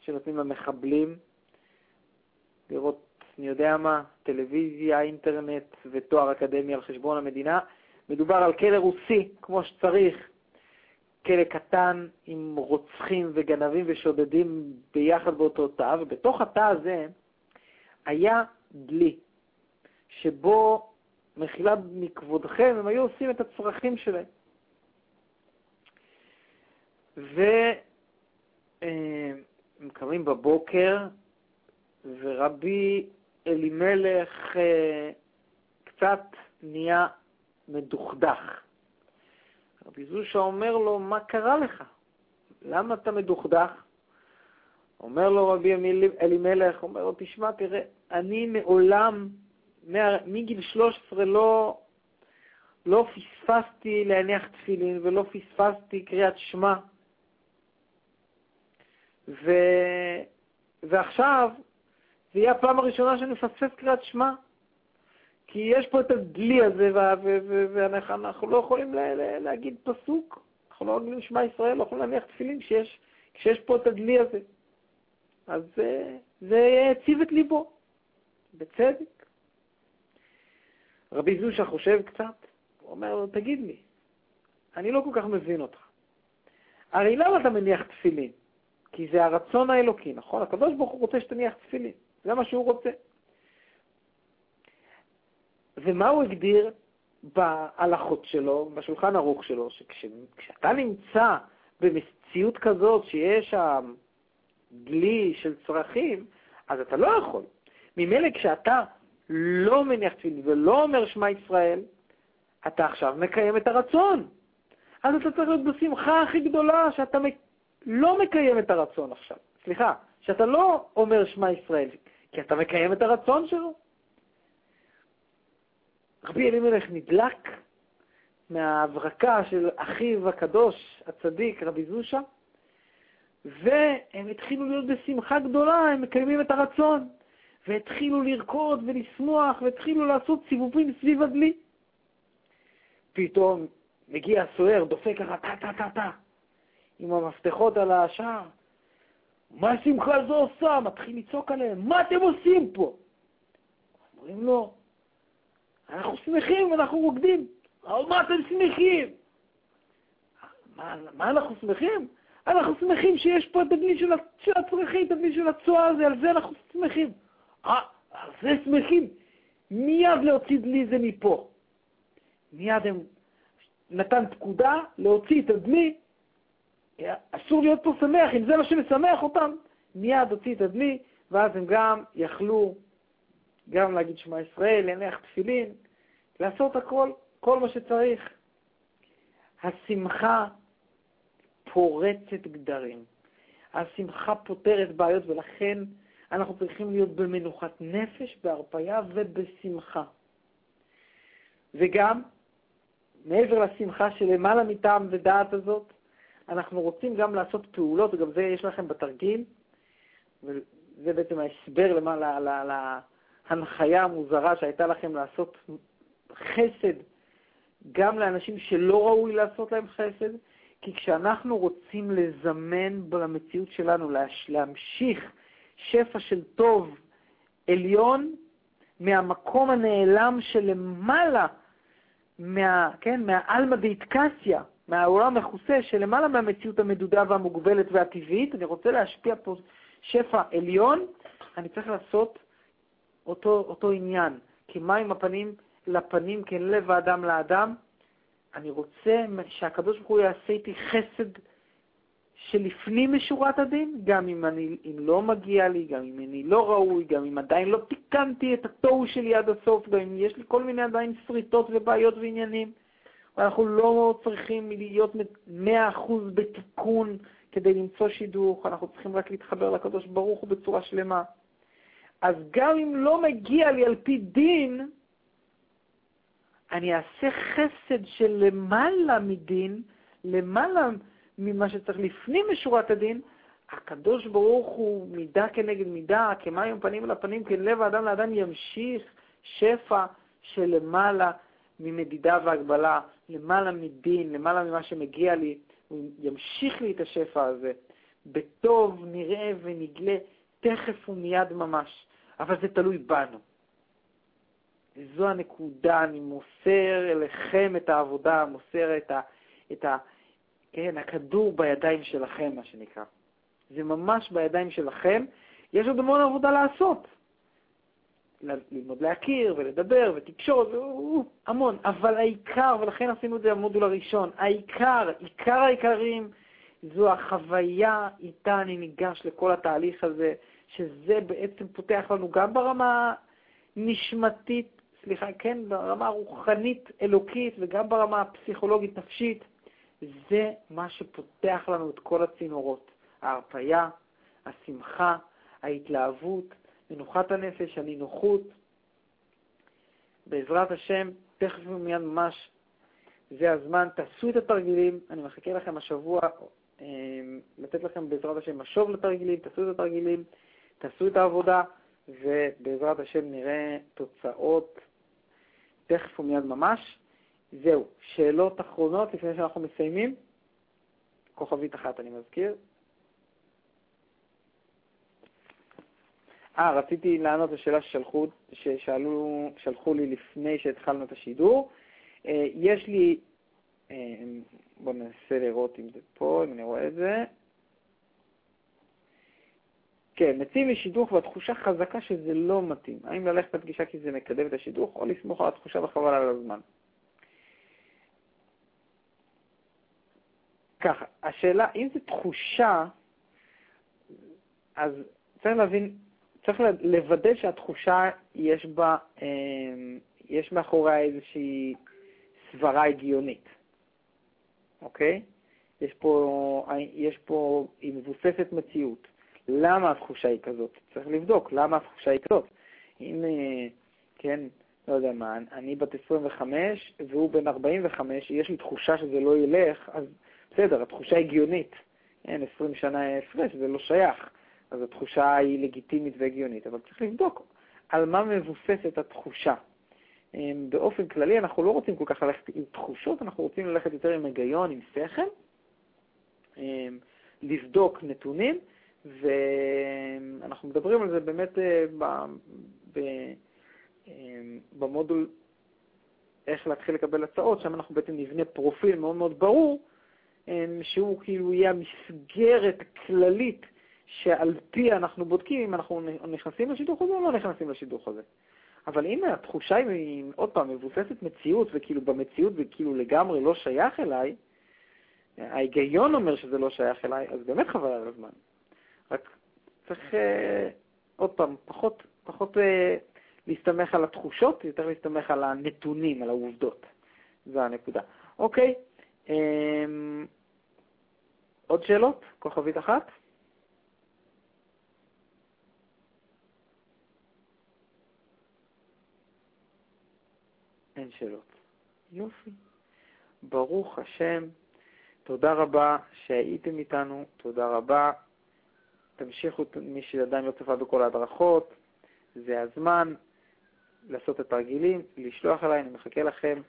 שנותנים למחבלים, לראות, אני יודע מה, טלוויזיה, אינטרנט ותואר אקדמי על חשבון המדינה. מדובר על כלא רוסי, כמו שצריך, כלא קטן עם רוצחים וגנבים ושודדים ביחד באותו תא, ובתוך התא הזה היה דלי, שבו, מחילה מכבודכם, הם היו עושים את הצרכים שלהם. והם קמים בבוקר, ורבי אלימלך אה, קצת נהיה מדוכדך. רבי זושה אומר לו, מה קרה לך? למה אתה מדוכדך? אומר לו רבי אלימלך, אומר לו, תשמע, תראה, אני מעולם, מגיל 13 לא, לא פספסתי להניח תפילין ולא פספסתי קריאת שמע. ו... ועכשיו, זה יהיה הפעם הראשונה שאני מפספס קריאת שמע. כי יש פה את הדלי הזה, ואנחנו לא יכולים להגיד פסוק, אנחנו לא יכולים לשמע ישראל, לא יכולים להניח תפילין כשיש, כשיש פה את הדלי הזה. אז זה, זה הציב את ליבו, בצדק. רבי זושה חושב קצת, הוא אומר לו, תגיד לי, אני לא כל כך מבין אותך. הרי למה אתה מניח תפילין? כי זה הרצון האלוקי, נכון? הוא רוצה שתניח תפילין, זה מה שהוא רוצה. ומה הוא הגדיר בהלכות שלו, בשולחן ערוך שלו, שכשאתה נמצא במציאות כזאת שיש שם דלי של צרכים, אז אתה לא יכול. ממילא כשאתה לא מניח תפילין ולא אומר שמע ישראל, אתה עכשיו מקיים את הרצון. אז אתה צריך להיות בשמחה הכי גדולה שאתה לא מקיים את הרצון עכשיו. סליחה, שאתה לא אומר שמע ישראל, כי אתה מקיים את הרצון שלו. רבי אלימלך נדלק מההברקה של אחיו הקדוש, הצדיק, רבי זושה, והם התחילו להיות בשמחה גדולה, הם מקיימים את הרצון, והתחילו לרקוד ולשמוח, והתחילו לעשות סיבובים סביב הדלי. פתאום מגיע הסוער, דופק ככה טה-טה-טה-טה, עם המפתחות על השער. מה השמחה הזו עושה? מתחיל לצעוק עליהם, מה אתם עושים פה? אומרים לו, אנחנו שמחים, אנחנו רוקדים. אבל מה אתם שמחים? מה, מה אנחנו שמחים? אנחנו שמחים שיש פה הדלי של, של הצרכים, הדלי של הצוהר הזה, על זה אנחנו שמחים. אה, על זה שמחים. מיד להוציא דלי זה מפה. מיד הם נתן פקודה להוציא את הדלי, אסור להיות פה שמח, אם זה מה שמשמח אותם, מיד הוציא את הדלי, ואז הם גם יכלו גם להגיד שמע ישראל, להניח תפילין, לעשות הכל, כל מה שצריך. השמחה פורצת גדרים. השמחה פותרת בעיות, ולכן אנחנו צריכים להיות במנוחת נפש, בהרפאיה ובשמחה. וגם, מעבר לשמחה שלמעלה מטעם ודעת הזאת, אנחנו רוצים גם לעשות פעולות, וגם זה יש לכם בתרגיל, וזה בעצם ההסבר למעלה, להנחיה המוזרה שהייתה לכם לעשות חסד גם לאנשים שלא ראוי לעשות להם חסד, כי כשאנחנו רוצים לזמן במציאות שלנו, להמשיך שפע של טוב עליון מהמקום הנעלם שלמעלה, מה, כן, מהעלמא דאיטקסיה, מהעולם המכוסה, שלמעלה מהמציאות המדודה והמוגבלת והטבעית, אני רוצה להשפיע פה שפע עליון, אני צריך לעשות אותו, אותו עניין. כי מים הפנים לפנים כן לב האדם לאדם. אני רוצה שהקדוש ברוך הוא יעשה איתי חסד שלפנים משורת הדין, גם אם, אני, אם לא מגיע לי, גם אם אני לא ראוי, גם אם עדיין לא תיקנתי את התוהו שלי עד הסוף, גם אם יש לי כל מיני עדיין שריטות ובעיות ועניינים. ואנחנו לא צריכים להיות 100% בתיקון כדי למצוא שידוך, אנחנו צריכים רק להתחבר לקדוש ברוך הוא בצורה שלמה. אז גם אם לא מגיע לי על פי דין, אני אעשה חסד של למעלה מדין, למעלה ממה שצריך לפנים משורת הדין, הקדוש ברוך הוא מידה כנגד מידה, כמים פנים אל הפנים, כן לב האדם לאדם ימשיך שפע של למעלה ממדידה והגבלה, למעלה מדין, למעלה ממה שמגיע לי, הוא ימשיך לי את השפע הזה. בטוב נראה ונגלה תכף ומיד ממש, אבל זה תלוי בנו. זו הנקודה, אני מוסר אליכם את העבודה, מוסר את, ה, את ה, כן, הכדור בידיים שלכם, מה שנקרא. זה ממש בידיים שלכם. יש עוד המון עבודה לעשות. ללמוד להכיר ולדבר ותקשורת, המון. אבל העיקר, ולכן עשינו את זה במודול הראשון, העיקר, עיקר העיקרים, זו החוויה איתה אני ניגש לכל התהליך הזה, שזה בעצם פותח לנו גם ברמה נשמתית, סליחה, כן, ברמה הרוחנית אלוקית וגם ברמה הפסיכולוגית נפשית, זה מה שפותח לנו את כל הצינורות. ההרפאיה, השמחה, ההתלהבות, מנוחת הנפש, הנינוחות. בעזרת השם, תכף ומיד ממש, זה הזמן, תעשו את התרגילים, אני מחכה לכם השבוע אה, לתת לכם בעזרת השם משוב לתרגילים, תעשו את התרגילים, תעשו את העבודה, ובעזרת השם נראה תוצאות תכף ומיד ממש. זהו, שאלות אחרונות לפני שאנחנו מסיימים? כוכבית אחת אני מזכיר. אה, רציתי לענות לשאלה ששלחו, ששאלו, שלחו לי לפני שהתחלנו את השידור. אה, יש לי, אה, בואו ננסה לראות אם זה פה, אם אני רואה את זה. כן, מציעים לי שידוך והתחושה חזקה שזה לא מתאים. האם ללכת לפגישה כי זה מקדם את השידוך, או לסמוך על התחושה וחבל על הזמן? ככה, השאלה, אם זו תחושה, אז צריך להבין צריך לוודא שהתחושה יש בה, אמ, יש מאחוריה איזושהי סברה הגיונית, אוקיי? יש פה, יש פה, היא מבוססת מציאות. למה התחושה היא כזאת? צריך לבדוק למה התחושה היא כזאת. אם, אה, כן, לא יודע מה, אני בת 25 והוא בן 45, יש לי תחושה שזה לא ילך, אז בסדר, התחושה הגיונית. אין, 20 שנה הפרש, זה לא שייך. אז התחושה היא לגיטימית והגיונית, אבל צריך לבדוק על מה מבוססת התחושה. אמ, באופן כללי אנחנו לא רוצים כל כך ללכת עם תחושות, אנחנו רוצים ללכת יותר עם היגיון, עם שכל, אמ, לבדוק נתונים, ואנחנו מדברים על זה באמת אה, אמ, במודול איך להתחיל לקבל הצעות, שם אנחנו בעצם נבנה פרופיל מאוד מאוד ברור, שהוא כאילו יהיה המסגרת הכללית שעל פי אנחנו בודקים אם אנחנו נכנסים לשידוך הזה או לא נכנסים לשידוך הזה. אבל אם התחושה היא, עוד פעם, מבוססת מציאות, וכאילו במציאות זה כאילו לגמרי לא שייך אליי, ההיגיון אומר שזה לא שייך אליי, אז באמת חבל על הזמן. רק צריך, אה, עוד פעם, פחות, פחות אה, להסתמך על התחושות, יותר להסתמך על הנתונים, על העובדות. זו הנקודה. אוקיי, אה, עוד שאלות? כוכבית אחת? אין שאלות. יופי. ברוך השם. תודה רבה שהייתם איתנו, תודה רבה. תמשיכו, מי שעדיין לא צפה בכל ההדרכות, זה הזמן לעשות את התרגילים, לשלוח אליי, אני מחכה לכם.